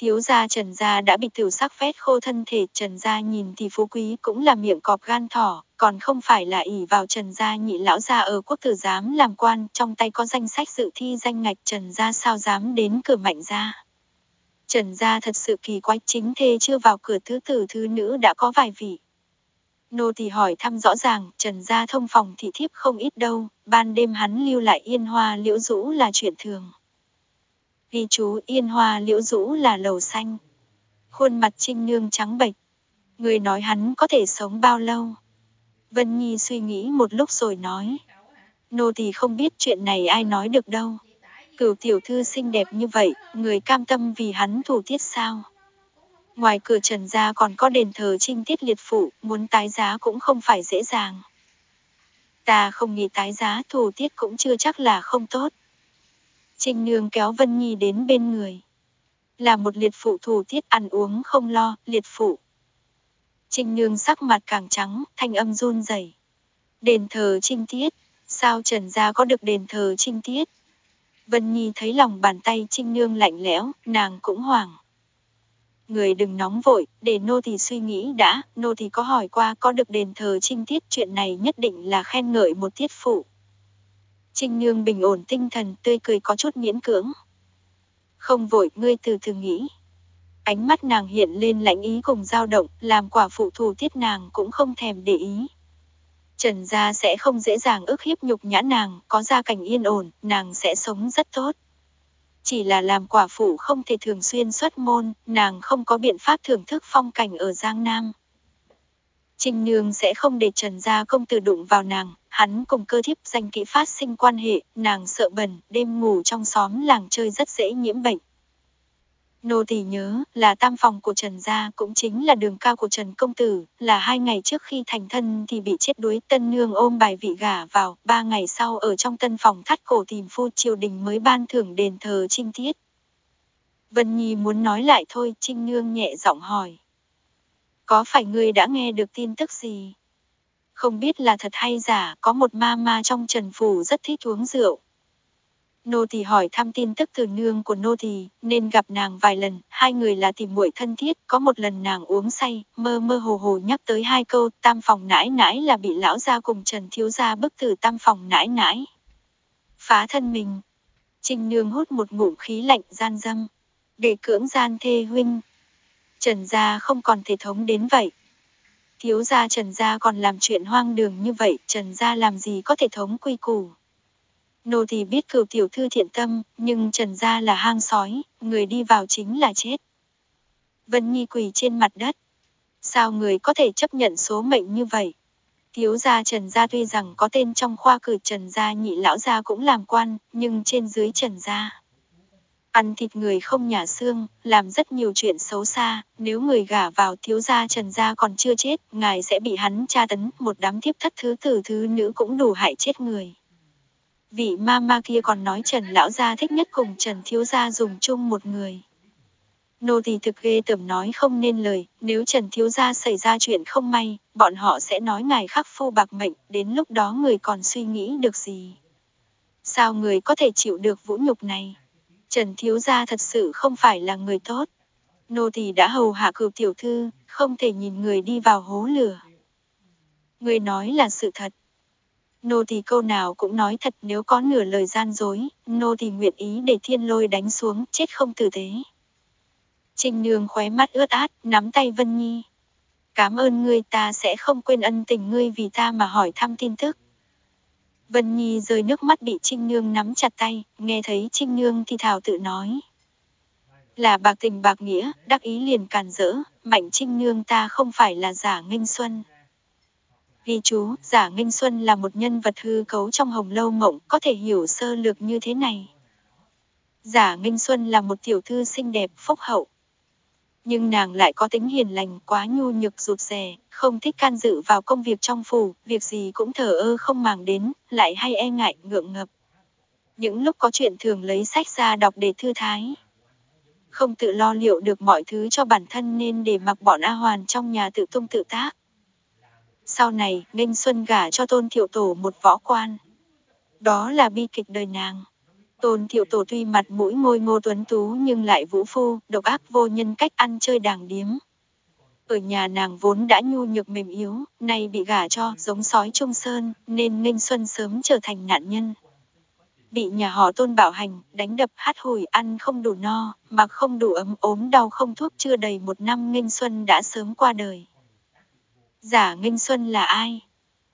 Thiếu gia Trần Gia đã bị tiểu sắc phét khô thân thể Trần Gia nhìn thì phú quý cũng là miệng cọp gan thỏ, còn không phải là ỷ vào Trần Gia nhị lão gia ở quốc tử giám làm quan, trong tay có danh sách dự thi danh ngạch Trần Gia sao dám đến cửa mạnh gia. Trần Gia thật sự kỳ quái chính thê chưa vào cửa thứ tử thứ nữ đã có vài vị. Nô thì hỏi thăm rõ ràng, Trần Gia thông phòng thị thiếp không ít đâu, ban đêm hắn lưu lại yên hoa liễu rũ là chuyện thường. Ghi chú yên hoa liễu rũ là lầu xanh. Khuôn mặt trinh nương trắng bệch. Người nói hắn có thể sống bao lâu? Vân Nhi suy nghĩ một lúc rồi nói. Nô thì không biết chuyện này ai nói được đâu. Cửu tiểu thư xinh đẹp như vậy, người cam tâm vì hắn thủ tiết sao? Ngoài cửa trần gia còn có đền thờ trinh tiết liệt phụ, muốn tái giá cũng không phải dễ dàng. Ta không nghĩ tái giá thủ tiết cũng chưa chắc là không tốt. Trinh Nương kéo Vân Nhi đến bên người. Là một liệt phụ thủ tiết ăn uống không lo, liệt phụ. Trinh Nương sắc mặt càng trắng, thanh âm run rẩy. Đền thờ trinh tiết, sao Trần Gia có được đền thờ trinh tiết? Vân Nhi thấy lòng bàn tay Trinh Nương lạnh lẽo, nàng cũng hoảng. Người đừng nóng vội, để nô thì suy nghĩ đã, nô thì có hỏi qua có được đền thờ trinh tiết chuyện này nhất định là khen ngợi một tiết phụ. Trinh Nương bình ổn tinh thần tươi cười có chút miễn cưỡng. Không vội, ngươi từ từ nghĩ. Ánh mắt nàng hiện lên lãnh ý cùng dao động, làm quả phụ thù tiết nàng cũng không thèm để ý. Trần gia sẽ không dễ dàng ức hiếp nhục nhã nàng, có gia cảnh yên ổn, nàng sẽ sống rất tốt. Chỉ là làm quả phụ không thể thường xuyên xuất môn, nàng không có biện pháp thưởng thức phong cảnh ở Giang Nam. Trinh Nương sẽ không để Trần Gia công tử đụng vào nàng, hắn cùng cơ thiếp danh kỹ phát sinh quan hệ, nàng sợ bẩn, đêm ngủ trong xóm làng chơi rất dễ nhiễm bệnh. Nô tỳ nhớ là tam phòng của Trần Gia cũng chính là đường cao của Trần Công Tử, là hai ngày trước khi thành thân thì bị chết đuối tân nương ôm bài vị gả vào, ba ngày sau ở trong tân phòng thắt cổ tìm phu triều đình mới ban thưởng đền thờ trinh tiết. Vân Nhi muốn nói lại thôi, Trinh Nương nhẹ giọng hỏi. Có phải ngươi đã nghe được tin tức gì? Không biết là thật hay giả, có một ma ma trong trần phủ rất thích uống rượu. Nô tỳ hỏi thăm tin tức từ nương của nô tỳ, nên gặp nàng vài lần, hai người là tìm muội thân thiết, có một lần nàng uống say, mơ mơ hồ hồ nhắc tới hai câu, tam phòng nãi nãi là bị lão gia cùng Trần thiếu gia bức tử tam phòng nãi nãi. Phá thân mình. Trinh nương hút một ngụm khí lạnh gian dâm. Để cưỡng gian thê huynh, Trần gia không còn thể thống đến vậy. Thiếu gia Trần gia còn làm chuyện hoang đường như vậy, Trần gia làm gì có thể thống quy củ. Nô thì biết cửu tiểu thư thiện tâm, nhưng Trần gia là hang sói, người đi vào chính là chết. Vân Nhi quỳ trên mặt đất. Sao người có thể chấp nhận số mệnh như vậy? Thiếu gia Trần gia tuy rằng có tên trong khoa cử Trần gia nhị lão gia cũng làm quan, nhưng trên dưới Trần gia ăn thịt người không nhả xương, làm rất nhiều chuyện xấu xa, nếu người gả vào thiếu gia trần gia còn chưa chết, ngài sẽ bị hắn tra tấn, một đám thiếp thất thứ tử thứ nữ cũng đủ hại chết người. Vị ma ma kia còn nói Trần lão gia thích nhất cùng Trần thiếu gia dùng chung một người. Nô thì thực ghê tởm nói không nên lời, nếu Trần Thiếu Gia xảy ra chuyện không may, bọn họ sẽ nói ngài khắc phu bạc mệnh, đến lúc đó người còn suy nghĩ được gì. Sao người có thể chịu được vũ nhục này? Trần Thiếu Gia thật sự không phải là người tốt. Nô tỳ đã hầu hạ cửu tiểu thư, không thể nhìn người đi vào hố lửa. Người nói là sự thật. Nô tỳ câu nào cũng nói thật nếu có nửa lời gian dối, nô tỳ nguyện ý để thiên lôi đánh xuống, chết không tử tế. Trình Nương khóe mắt ướt át, nắm tay Vân Nhi. Cảm ơn ngươi ta sẽ không quên ân tình ngươi vì ta mà hỏi thăm tin tức. Vân Nhi rơi nước mắt bị Trinh Nương nắm chặt tay, nghe thấy Trinh Nương thì thảo tự nói. Là bạc tình bạc nghĩa, đắc ý liền càn rỡ, mạnh Trinh Nương ta không phải là giả nghênh xuân. Ghi chú, giả nghênh xuân là một nhân vật hư cấu trong hồng lâu mộng, có thể hiểu sơ lược như thế này. Giả nghênh xuân là một tiểu thư xinh đẹp, phúc hậu, nhưng nàng lại có tính hiền lành quá nhu nhược rụt rè, không thích can dự vào công việc trong phủ, việc gì cũng thờ ơ không màng đến, lại hay e ngại ngượng ngập. Những lúc có chuyện thường lấy sách ra đọc để thư thái. Không tự lo liệu được mọi thứ cho bản thân nên để mặc bọn A Hoàn trong nhà tự tung tự tác. Sau này, Ninh Xuân gả cho Tôn Thiệu Tổ một võ quan. Đó là bi kịch đời nàng. Tôn thiệu tổ tuy mặt mũi ngôi ngô tuấn tú nhưng lại vũ phu, độc ác vô nhân cách ăn chơi đàng điếm. Ở nhà nàng vốn đã nhu nhược mềm yếu, nay bị gả cho giống sói trung sơn, nên Ninh Xuân sớm trở thành nạn nhân. Bị nhà họ tôn bạo hành, đánh đập hát hủi ăn không đủ no, mặc không đủ ấm ốm đau không thuốc chưa đầy một năm Ninh Xuân đã sớm qua đời. Giả Ninh Xuân là ai?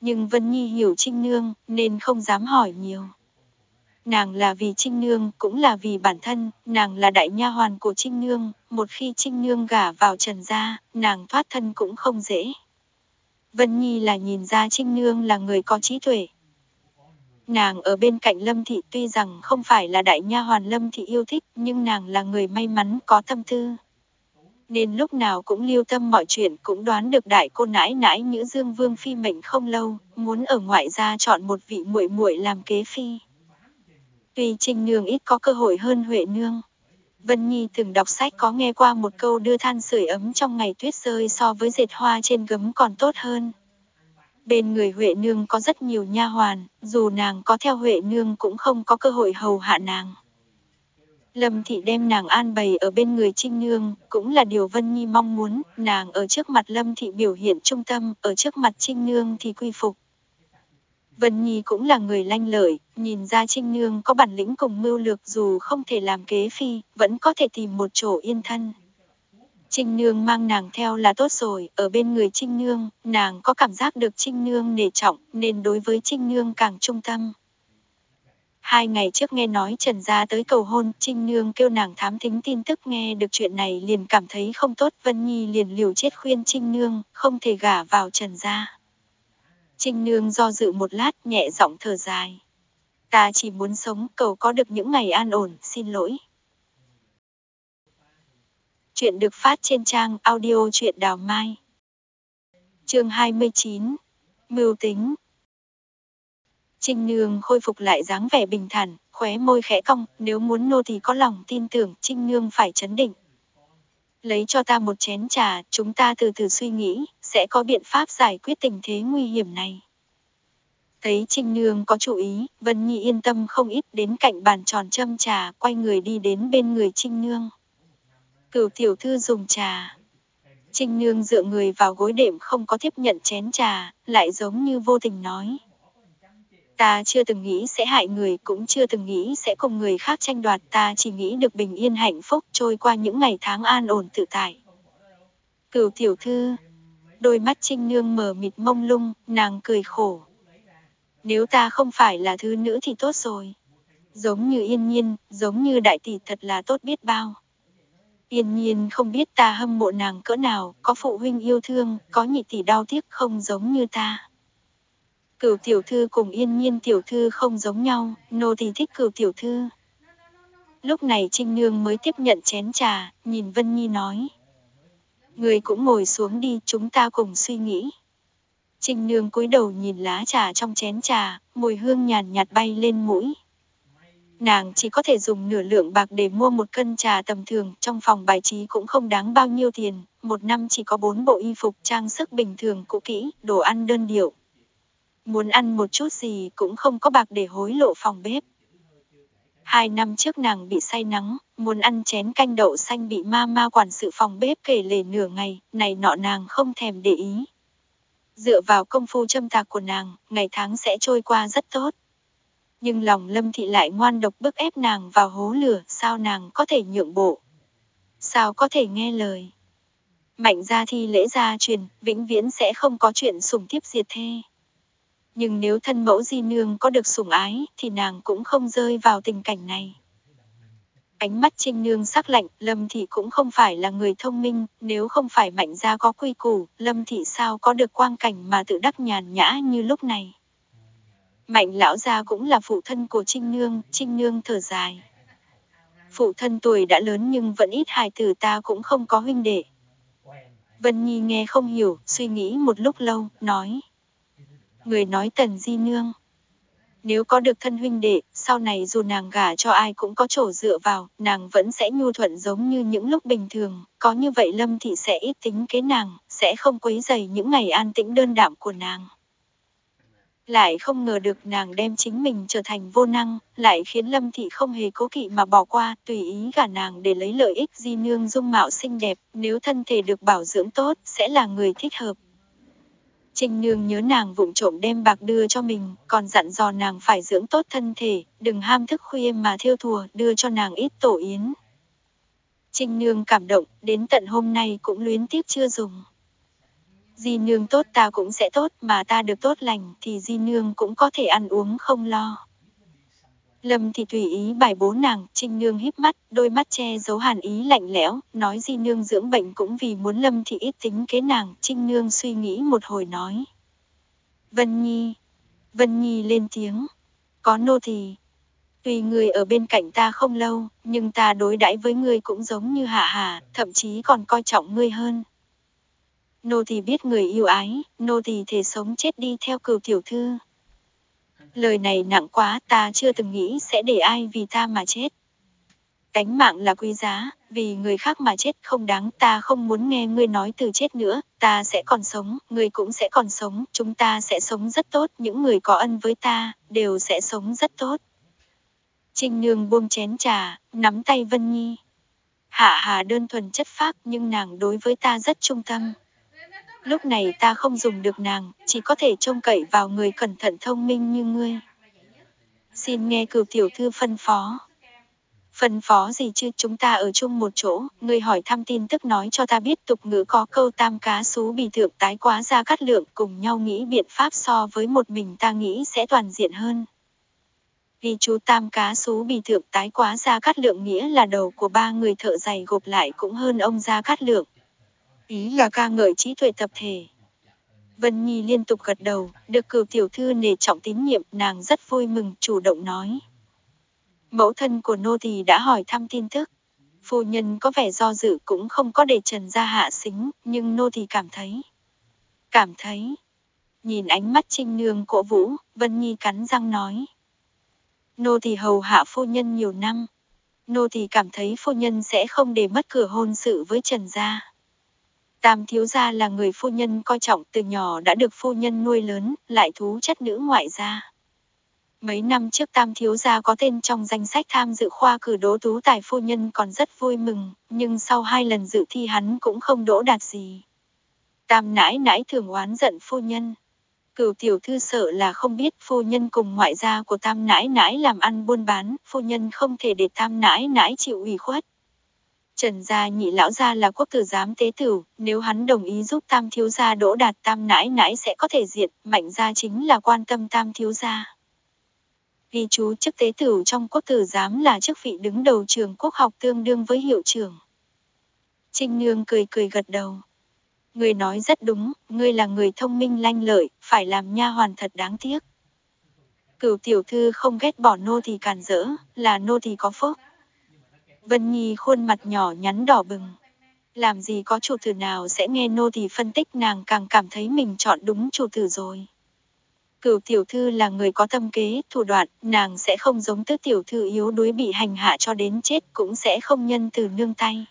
Nhưng Vân Nhi hiểu Trinh Nương, nên không dám hỏi nhiều. Nàng là vì Trinh Nương, cũng là vì bản thân, nàng là đại nha hoàn của Trinh Nương, một khi Trinh Nương gả vào Trần gia, nàng thoát thân cũng không dễ. Vân Nhi là nhìn ra Trinh Nương là người có trí tuệ. Nàng ở bên cạnh Lâm Thị tuy rằng không phải là đại nha hoàn Lâm Thị yêu thích, nhưng nàng là người may mắn có tâm tư. Nên lúc nào cũng lưu tâm mọi chuyện cũng đoán được đại cô nãi nãi nữ dương vương phi mệnh không lâu, muốn ở ngoại gia chọn một vị muội muội làm kế phi. Tuy Trinh Nương ít có cơ hội hơn Huệ Nương. Vân Nhi từng đọc sách có nghe qua một câu đưa than sưởi ấm trong ngày tuyết rơi so với dệt hoa trên gấm còn tốt hơn. Bên người Huệ Nương có rất nhiều nha hoàn, dù nàng có theo Huệ Nương cũng không có cơ hội hầu hạ nàng. Lâm Thị đem nàng an bày ở bên người Trinh Nương, cũng là điều Vân Nhi mong muốn, nàng ở trước mặt Lâm Thị biểu hiện trung tâm, ở trước mặt Trinh Nương thì quy phục. Vân Nhi cũng là người lanh lợi, nhìn ra Trinh Nương có bản lĩnh cùng mưu lược dù không thể làm kế phi, vẫn có thể tìm một chỗ yên thân. Trinh Nương mang nàng theo là tốt rồi, ở bên người Trinh Nương, nàng có cảm giác được Trinh Nương nể trọng, nên đối với Trinh Nương càng trung tâm. Hai ngày trước nghe nói Trần Gia tới cầu hôn, Trinh Nương kêu nàng thám thính tin tức nghe được chuyện này liền cảm thấy không tốt, Vân Nhi liền liều chết khuyên Trinh Nương, không thể gả vào Trần Gia. Trinh Nương do dự một lát nhẹ giọng thở dài. Ta chỉ muốn sống cầu có được những ngày an ổn, xin lỗi. Chuyện được phát trên trang audio truyện đào mai. chương 29. Mưu tính. Trinh Nương khôi phục lại dáng vẻ bình thản, khóe môi khẽ cong, nếu muốn nô thì có lòng tin tưởng Trinh Nương phải chấn định. Lấy cho ta một chén trà, chúng ta từ từ suy nghĩ, sẽ có biện pháp giải quyết tình thế nguy hiểm này. Thấy Trinh Nương có chú ý, Vân Nhi yên tâm không ít đến cạnh bàn tròn châm trà, quay người đi đến bên người Trinh Nương. Cửu tiểu thư dùng trà. Trinh Nương dựa người vào gối đệm không có tiếp nhận chén trà, lại giống như vô tình nói. Ta chưa từng nghĩ sẽ hại người, cũng chưa từng nghĩ sẽ cùng người khác tranh đoạt, ta chỉ nghĩ được bình yên hạnh phúc trôi qua những ngày tháng an ổn tự tại. Cửu tiểu thư, đôi mắt Trinh Nương mờ mịt mông lung, nàng cười khổ. Nếu ta không phải là thứ nữ thì tốt rồi. Giống như yên nhiên, giống như đại tỷ thật là tốt biết bao. Yên nhiên không biết ta hâm mộ nàng cỡ nào, có phụ huynh yêu thương, có nhị tỷ đau tiếc không giống như ta. Cửu tiểu thư cùng yên nhiên tiểu thư không giống nhau, nô thì thích cửu tiểu thư. Lúc này Trinh Nương mới tiếp nhận chén trà, nhìn Vân Nhi nói. Người cũng ngồi xuống đi, chúng ta cùng suy nghĩ. Trình Nương cúi đầu nhìn lá trà trong chén trà, mùi hương nhàn nhạt bay lên mũi. Nàng chỉ có thể dùng nửa lượng bạc để mua một cân trà tầm thường, trong phòng bài trí cũng không đáng bao nhiêu tiền, một năm chỉ có bốn bộ y phục trang sức bình thường cũ kỹ, đồ ăn đơn điệu. Muốn ăn một chút gì cũng không có bạc để hối lộ phòng bếp. Hai năm trước nàng bị say nắng, muốn ăn chén canh đậu xanh bị ma ma quản sự phòng bếp kể lể nửa ngày, này nọ nàng không thèm để ý. Dựa vào công phu châm tạc của nàng, ngày tháng sẽ trôi qua rất tốt. Nhưng lòng lâm thị lại ngoan độc bức ép nàng vào hố lửa, sao nàng có thể nhượng bộ? Sao có thể nghe lời? Mạnh gia thi lễ gia truyền, vĩnh viễn sẽ không có chuyện sủng thiếp diệt thê. Nhưng nếu thân mẫu di nương có được sủng ái, thì nàng cũng không rơi vào tình cảnh này. Ánh mắt trinh nương sắc lạnh, Lâm Thị cũng không phải là người thông minh, nếu không phải mạnh gia có quy củ, Lâm Thị sao có được quang cảnh mà tự đắc nhàn nhã như lúc này. Mạnh lão gia cũng là phụ thân của Trinh Nương, Trinh Nương thở dài. Phụ thân tuổi đã lớn nhưng vẫn ít hài tử ta cũng không có huynh đệ. Vân Nhi nghe không hiểu, suy nghĩ một lúc lâu, nói. Người nói tần di nương. Nếu có được thân huynh đệ, sau này dù nàng gả cho ai cũng có chỗ dựa vào, nàng vẫn sẽ nhu thuận giống như những lúc bình thường, có như vậy Lâm Thị sẽ ít tính kế nàng, sẽ không quấy dày những ngày an tĩnh đơn đạm của nàng. Lại không ngờ được nàng đem chính mình trở thành vô năng, lại khiến Lâm Thị không hề cố kỵ mà bỏ qua, tùy ý gả nàng để lấy lợi ích di nương dung mạo xinh đẹp, nếu thân thể được bảo dưỡng tốt, sẽ là người thích hợp. Trinh Nương nhớ nàng vụng trộm đem bạc đưa cho mình, còn dặn dò nàng phải dưỡng tốt thân thể, đừng ham thức khuya mà thiêu thùa, đưa cho nàng ít tổ yến. Trinh Nương cảm động, đến tận hôm nay cũng luyến tiếc chưa dùng. Di Nương tốt ta cũng sẽ tốt, mà ta được tốt lành thì Di Nương cũng có thể ăn uống không lo. Lâm thì tùy ý bài bố nàng, Trinh Nương híp mắt, đôi mắt che giấu hàn ý lạnh lẽo, nói Di Nương dưỡng bệnh cũng vì muốn Lâm thì ít tính kế nàng, Trinh Nương suy nghĩ một hồi nói. Vân Nhi, Vân Nhi lên tiếng, có nô thì, Tuy người ở bên cạnh ta không lâu, nhưng ta đối đãi với ngươi cũng giống như hạ hà, thậm chí còn coi trọng ngươi hơn. Nô thì biết người yêu ái, nô thì thể sống chết đi theo cừu tiểu thư. Lời này nặng quá, ta chưa từng nghĩ sẽ để ai vì ta mà chết. Cánh mạng là quý giá, vì người khác mà chết không đáng, ta không muốn nghe ngươi nói từ chết nữa, ta sẽ còn sống, ngươi cũng sẽ còn sống, chúng ta sẽ sống rất tốt, những người có ân với ta, đều sẽ sống rất tốt. Trinh Nương buông chén trà, nắm tay Vân Nhi. Hạ Hà đơn thuần chất phác nhưng nàng đối với ta rất trung tâm. Lúc này ta không dùng được nàng, chỉ có thể trông cậy vào người cẩn thận thông minh như ngươi. Xin nghe cửu tiểu thư phân phó. Phân phó gì chứ chúng ta ở chung một chỗ, ngươi hỏi thăm tin tức nói cho ta biết tục ngữ có câu tam cá xú bì thượng tái quá ra cắt lượng cùng nhau nghĩ biện pháp so với một mình ta nghĩ sẽ toàn diện hơn. Vì chú tam cá xú bì thượng tái quá ra cắt lượng nghĩa là đầu của ba người thợ giày gộp lại cũng hơn ông ra cắt lượng. Ý là ca ngợi trí tuệ tập thể. Vân Nhi liên tục gật đầu, được cửu tiểu thư nể trọng tín nhiệm, nàng rất vui mừng, chủ động nói. Mẫu thân của nô thì đã hỏi thăm tin tức. Phu nhân có vẻ do dự cũng không có để trần ra hạ xính, nhưng nô thì cảm thấy. Cảm thấy. Nhìn ánh mắt trinh nương cổ vũ, Vân Nhi cắn răng nói. Nô thì hầu hạ phu nhân nhiều năm. Nô thì cảm thấy phu nhân sẽ không để mất cửa hôn sự với trần gia. Tam thiếu gia là người phu nhân coi trọng từ nhỏ đã được phu nhân nuôi lớn, lại thú chất nữ ngoại gia. Mấy năm trước Tam thiếu gia có tên trong danh sách tham dự khoa cử đỗ tú tài phu nhân còn rất vui mừng, nhưng sau hai lần dự thi hắn cũng không đỗ đạt gì. Tam nãi nãi thường oán giận phu nhân. Cửu tiểu thư sợ là không biết phu nhân cùng ngoại gia của tam nãi nãi làm ăn buôn bán, phu nhân không thể để tam nãi nãi chịu ủy khuất. Trần gia nhị lão gia là quốc tử giám tế tử, nếu hắn đồng ý giúp tam thiếu gia đỗ đạt tam nãi nãi sẽ có thể diệt, mạnh gia chính là quan tâm tam thiếu gia. Vì chú chức tế tử trong quốc tử giám là chức vị đứng đầu trường quốc học tương đương với hiệu trưởng. Trinh Nương cười cười gật đầu. Người nói rất đúng, ngươi là người thông minh lanh lợi, phải làm nha hoàn thật đáng tiếc. Cửu tiểu thư không ghét bỏ nô thì cản rỡ, là nô thì có phúc. Vân Nhi khuôn mặt nhỏ nhắn đỏ bừng. Làm gì có chủ tử nào sẽ nghe nô thì phân tích nàng càng cảm thấy mình chọn đúng chủ tử rồi. Cửu tiểu thư là người có tâm kế, thủ đoạn, nàng sẽ không giống tứ tiểu thư yếu đuối bị hành hạ cho đến chết cũng sẽ không nhân từ nương tay.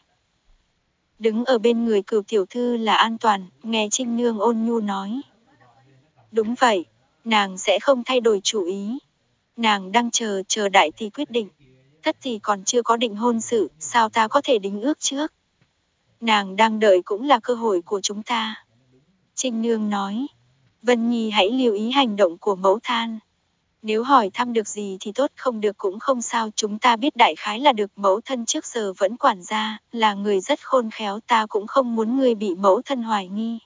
Đứng ở bên người cửu tiểu thư là an toàn, nghe Trinh Nương ôn nhu nói. Đúng vậy, nàng sẽ không thay đổi chủ ý. Nàng đang chờ, chờ đại tỷ quyết định. Thất thì còn chưa có định hôn sự, sao ta có thể đính ước trước? Nàng đang đợi cũng là cơ hội của chúng ta. Trinh Nương nói, Vân Nhi hãy lưu ý hành động của mẫu than. Nếu hỏi thăm được gì thì tốt không được cũng không sao chúng ta biết đại khái là được mẫu thân trước giờ vẫn quản gia, là người rất khôn khéo ta cũng không muốn người bị mẫu thân hoài nghi.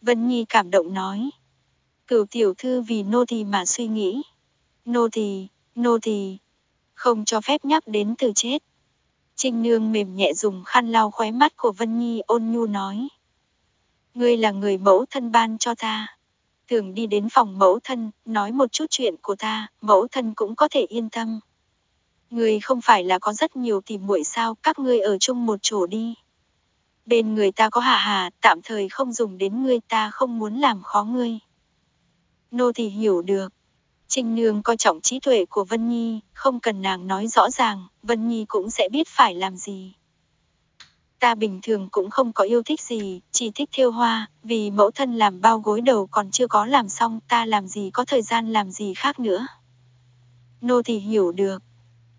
Vân Nhi cảm động nói. Cửu tiểu thư vì nô tỳ mà suy nghĩ. Nô tỳ, nô tỳ, không cho phép nhắc đến từ chết. Trinh Nương mềm nhẹ dùng khăn lau khóe mắt của Vân Nhi ôn nhu nói. Ngươi là người mẫu thân ban cho ta. Thường đi đến phòng mẫu thân, nói một chút chuyện của ta, mẫu thân cũng có thể yên tâm. Ngươi không phải là có rất nhiều tìm muội sao, các ngươi ở chung một chỗ đi. Bên người ta có hà hà, tạm thời không dùng đến ngươi ta không muốn làm khó ngươi. Nô thì hiểu được. Trinh Nương coi trọng trí tuệ của Vân Nhi, không cần nàng nói rõ ràng, Vân Nhi cũng sẽ biết phải làm gì. Ta bình thường cũng không có yêu thích gì, chỉ thích thiêu hoa, vì mẫu thân làm bao gối đầu còn chưa có làm xong, ta làm gì có thời gian làm gì khác nữa. Nô thì hiểu được.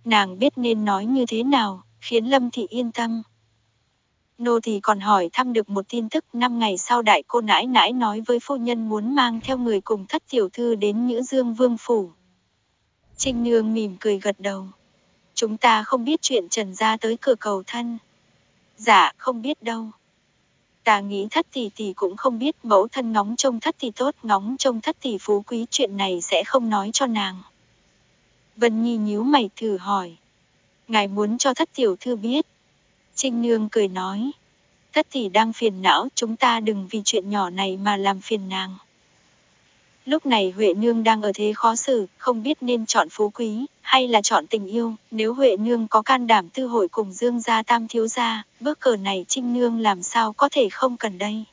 Nàng biết nên nói như thế nào, khiến Lâm Thị yên tâm. Nô thì còn hỏi thăm được một tin tức năm ngày sau đại cô nãi nãi nói với phu nhân muốn mang theo người cùng thất tiểu thư đến Nhữ Dương Vương Phủ. Trinh Nương mỉm cười gật đầu. Chúng ta không biết chuyện Trần gia tới cửa cầu thân. Dạ, không biết đâu. Ta nghĩ thất tỷ tỷ cũng không biết mẫu thân ngóng trông thất tỷ tốt ngóng trông thất tỷ phú quý chuyện này sẽ không nói cho nàng. Vân Nhi nhíu mày thử hỏi. Ngài muốn cho thất tiểu thư biết. Trinh Nương cười nói. Thất tỷ đang phiền não chúng ta đừng vì chuyện nhỏ này mà làm phiền nàng. Lúc này Huệ Nương đang ở thế khó xử, không biết nên chọn phú quý, hay là chọn tình yêu, nếu Huệ Nương có can đảm tư hội cùng Dương gia tam thiếu gia, bước cờ này Trinh Nương làm sao có thể không cần đây.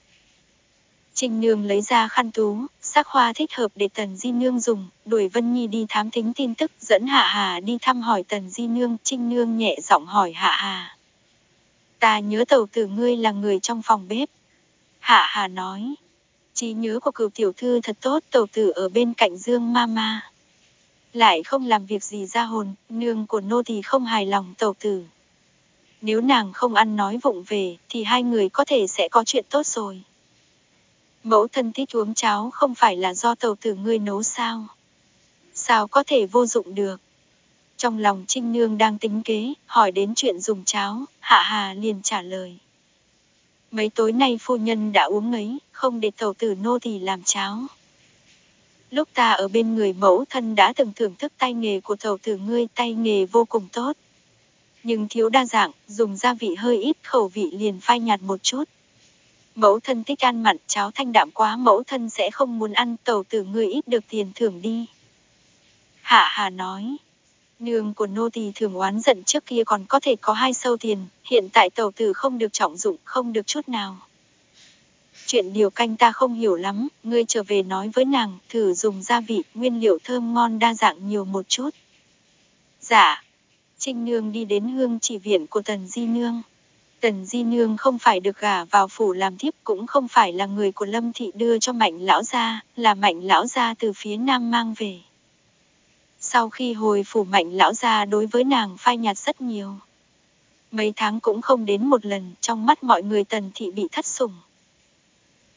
Trinh Nương lấy ra khăn tú, sắc hoa thích hợp để Tần Di Nương dùng, đuổi Vân Nhi đi thám thính tin tức, dẫn Hạ Hà đi thăm hỏi Tần Di Nương, Trinh Nương nhẹ giọng hỏi Hạ Hà. Ta nhớ tàu tử ngươi là người trong phòng bếp. Hạ Hà nói, trí nhớ của cửu tiểu thư thật tốt, tàu tử ở bên cạnh Dương ma ma, lại không làm việc gì ra hồn, nương của nô thì không hài lòng tàu tử. Nếu nàng không ăn nói vụng về, thì hai người có thể sẽ có chuyện tốt rồi. Mẫu thân thích uống cháo không phải là do tàu tử ngươi nấu sao? Sao có thể vô dụng được? Trong lòng Trinh Nương đang tính kế, hỏi đến chuyện dùng cháo, Hạ Hà liền trả lời. Mấy tối nay phu nhân đã uống ấy, không để tàu tử nô thì làm cháo. Lúc ta ở bên người mẫu thân đã từng thưởng thức tay nghề của thầu tử ngươi tay nghề vô cùng tốt. Nhưng thiếu đa dạng, dùng gia vị hơi ít khẩu vị liền phai nhạt một chút. Mẫu thân thích ăn mặn cháo thanh đạm quá mẫu thân sẽ không muốn ăn tàu tử ngươi ít được tiền thưởng đi. Hạ Hà nói. Nương của nô tỳ thường oán giận trước kia còn có thể có hai sâu tiền, hiện tại tàu tử không được trọng dụng, không được chút nào. Chuyện điều canh ta không hiểu lắm, ngươi trở về nói với nàng, thử dùng gia vị, nguyên liệu thơm ngon đa dạng nhiều một chút. Dạ. Trinh Nương đi đến hương chỉ viện của Tần Di Nương. Tần Di Nương không phải được gả vào phủ làm thiếp cũng không phải là người của Lâm Thị đưa cho Mạnh Lão Gia, là Mạnh Lão Gia từ phía Nam mang về. Sau khi hồi phủ Mạnh Lão Gia đối với nàng phai nhạt rất nhiều. Mấy tháng cũng không đến một lần, trong mắt mọi người Tần Thị bị thất sủng.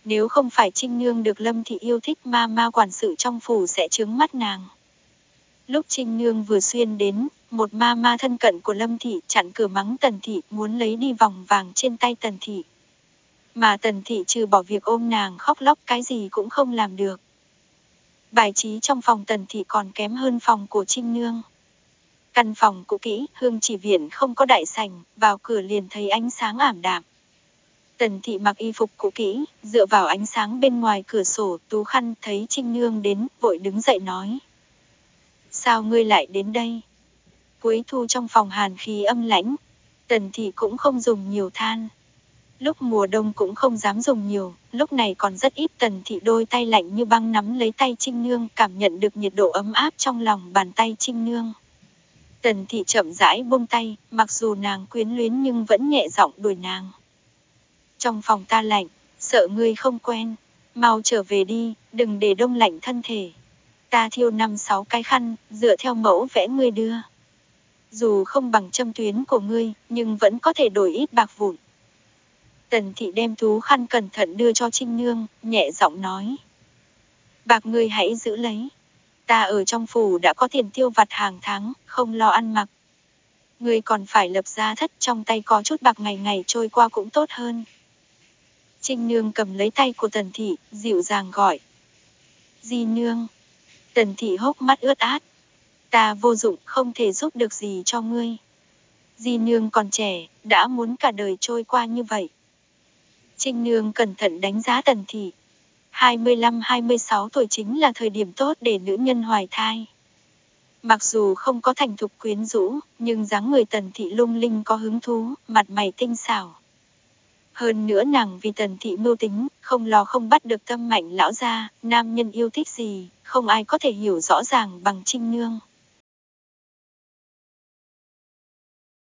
Nếu không phải Trinh Nương được Lâm Thị yêu thích ma ma quản sự trong phủ sẽ chướng mắt nàng. Lúc Trinh Nương vừa xuyên đến, một ma ma thân cận của Lâm Thị chặn cửa mắng Tần Thị muốn lấy đi vòng vàng trên tay Tần Thị. Mà Tần Thị trừ bỏ việc ôm nàng khóc lóc cái gì cũng không làm được. Bài trí trong phòng Tần Thị còn kém hơn phòng của Trinh Nương. Căn phòng cũ kỹ, hương chỉ viện không có đại sảnh, vào cửa liền thấy ánh sáng ảm đạm. Tần thị mặc y phục cũ kỹ, dựa vào ánh sáng bên ngoài cửa sổ, tú khăn thấy Trinh Nương đến, vội đứng dậy nói. Sao ngươi lại đến đây? Cuối thu trong phòng hàn khí âm lãnh, tần thị cũng không dùng nhiều than. Lúc mùa đông cũng không dám dùng nhiều, lúc này còn rất ít tần thị đôi tay lạnh như băng nắm lấy tay Trinh Nương cảm nhận được nhiệt độ ấm áp trong lòng bàn tay Trinh Nương. Tần thị chậm rãi buông tay, mặc dù nàng quyến luyến nhưng vẫn nhẹ giọng đuổi nàng. Trong phòng ta lạnh, sợ ngươi không quen, mau trở về đi, đừng để đông lạnh thân thể. Ta thiêu năm sáu cái khăn, dựa theo mẫu vẽ ngươi đưa. Dù không bằng châm tuyến của ngươi, nhưng vẫn có thể đổi ít bạc vụn. Tần thị đem thú khăn cẩn thận đưa cho Trinh Nương, nhẹ giọng nói. Bạc ngươi hãy giữ lấy. Ta ở trong phủ đã có tiền tiêu vặt hàng tháng, không lo ăn mặc. Ngươi còn phải lập ra thất trong tay có chút bạc ngày ngày trôi qua cũng tốt hơn. Trinh Nương cầm lấy tay của Tần Thị, dịu dàng gọi. Di Nương. Tần Thị hốc mắt ướt át. Ta vô dụng, không thể giúp được gì cho ngươi. Di Nương còn trẻ, đã muốn cả đời trôi qua như vậy. Trinh Nương cẩn thận đánh giá Tần Thị. 25-26 tuổi chính là thời điểm tốt để nữ nhân hoài thai. Mặc dù không có thành thục quyến rũ, nhưng dáng người Tần Thị lung linh có hứng thú, mặt mày tinh xảo. Hơn nữa nàng vì tần thị mưu tính, không lo không bắt được tâm mạnh lão gia, nam nhân yêu thích gì, không ai có thể hiểu rõ ràng bằng trinh nương.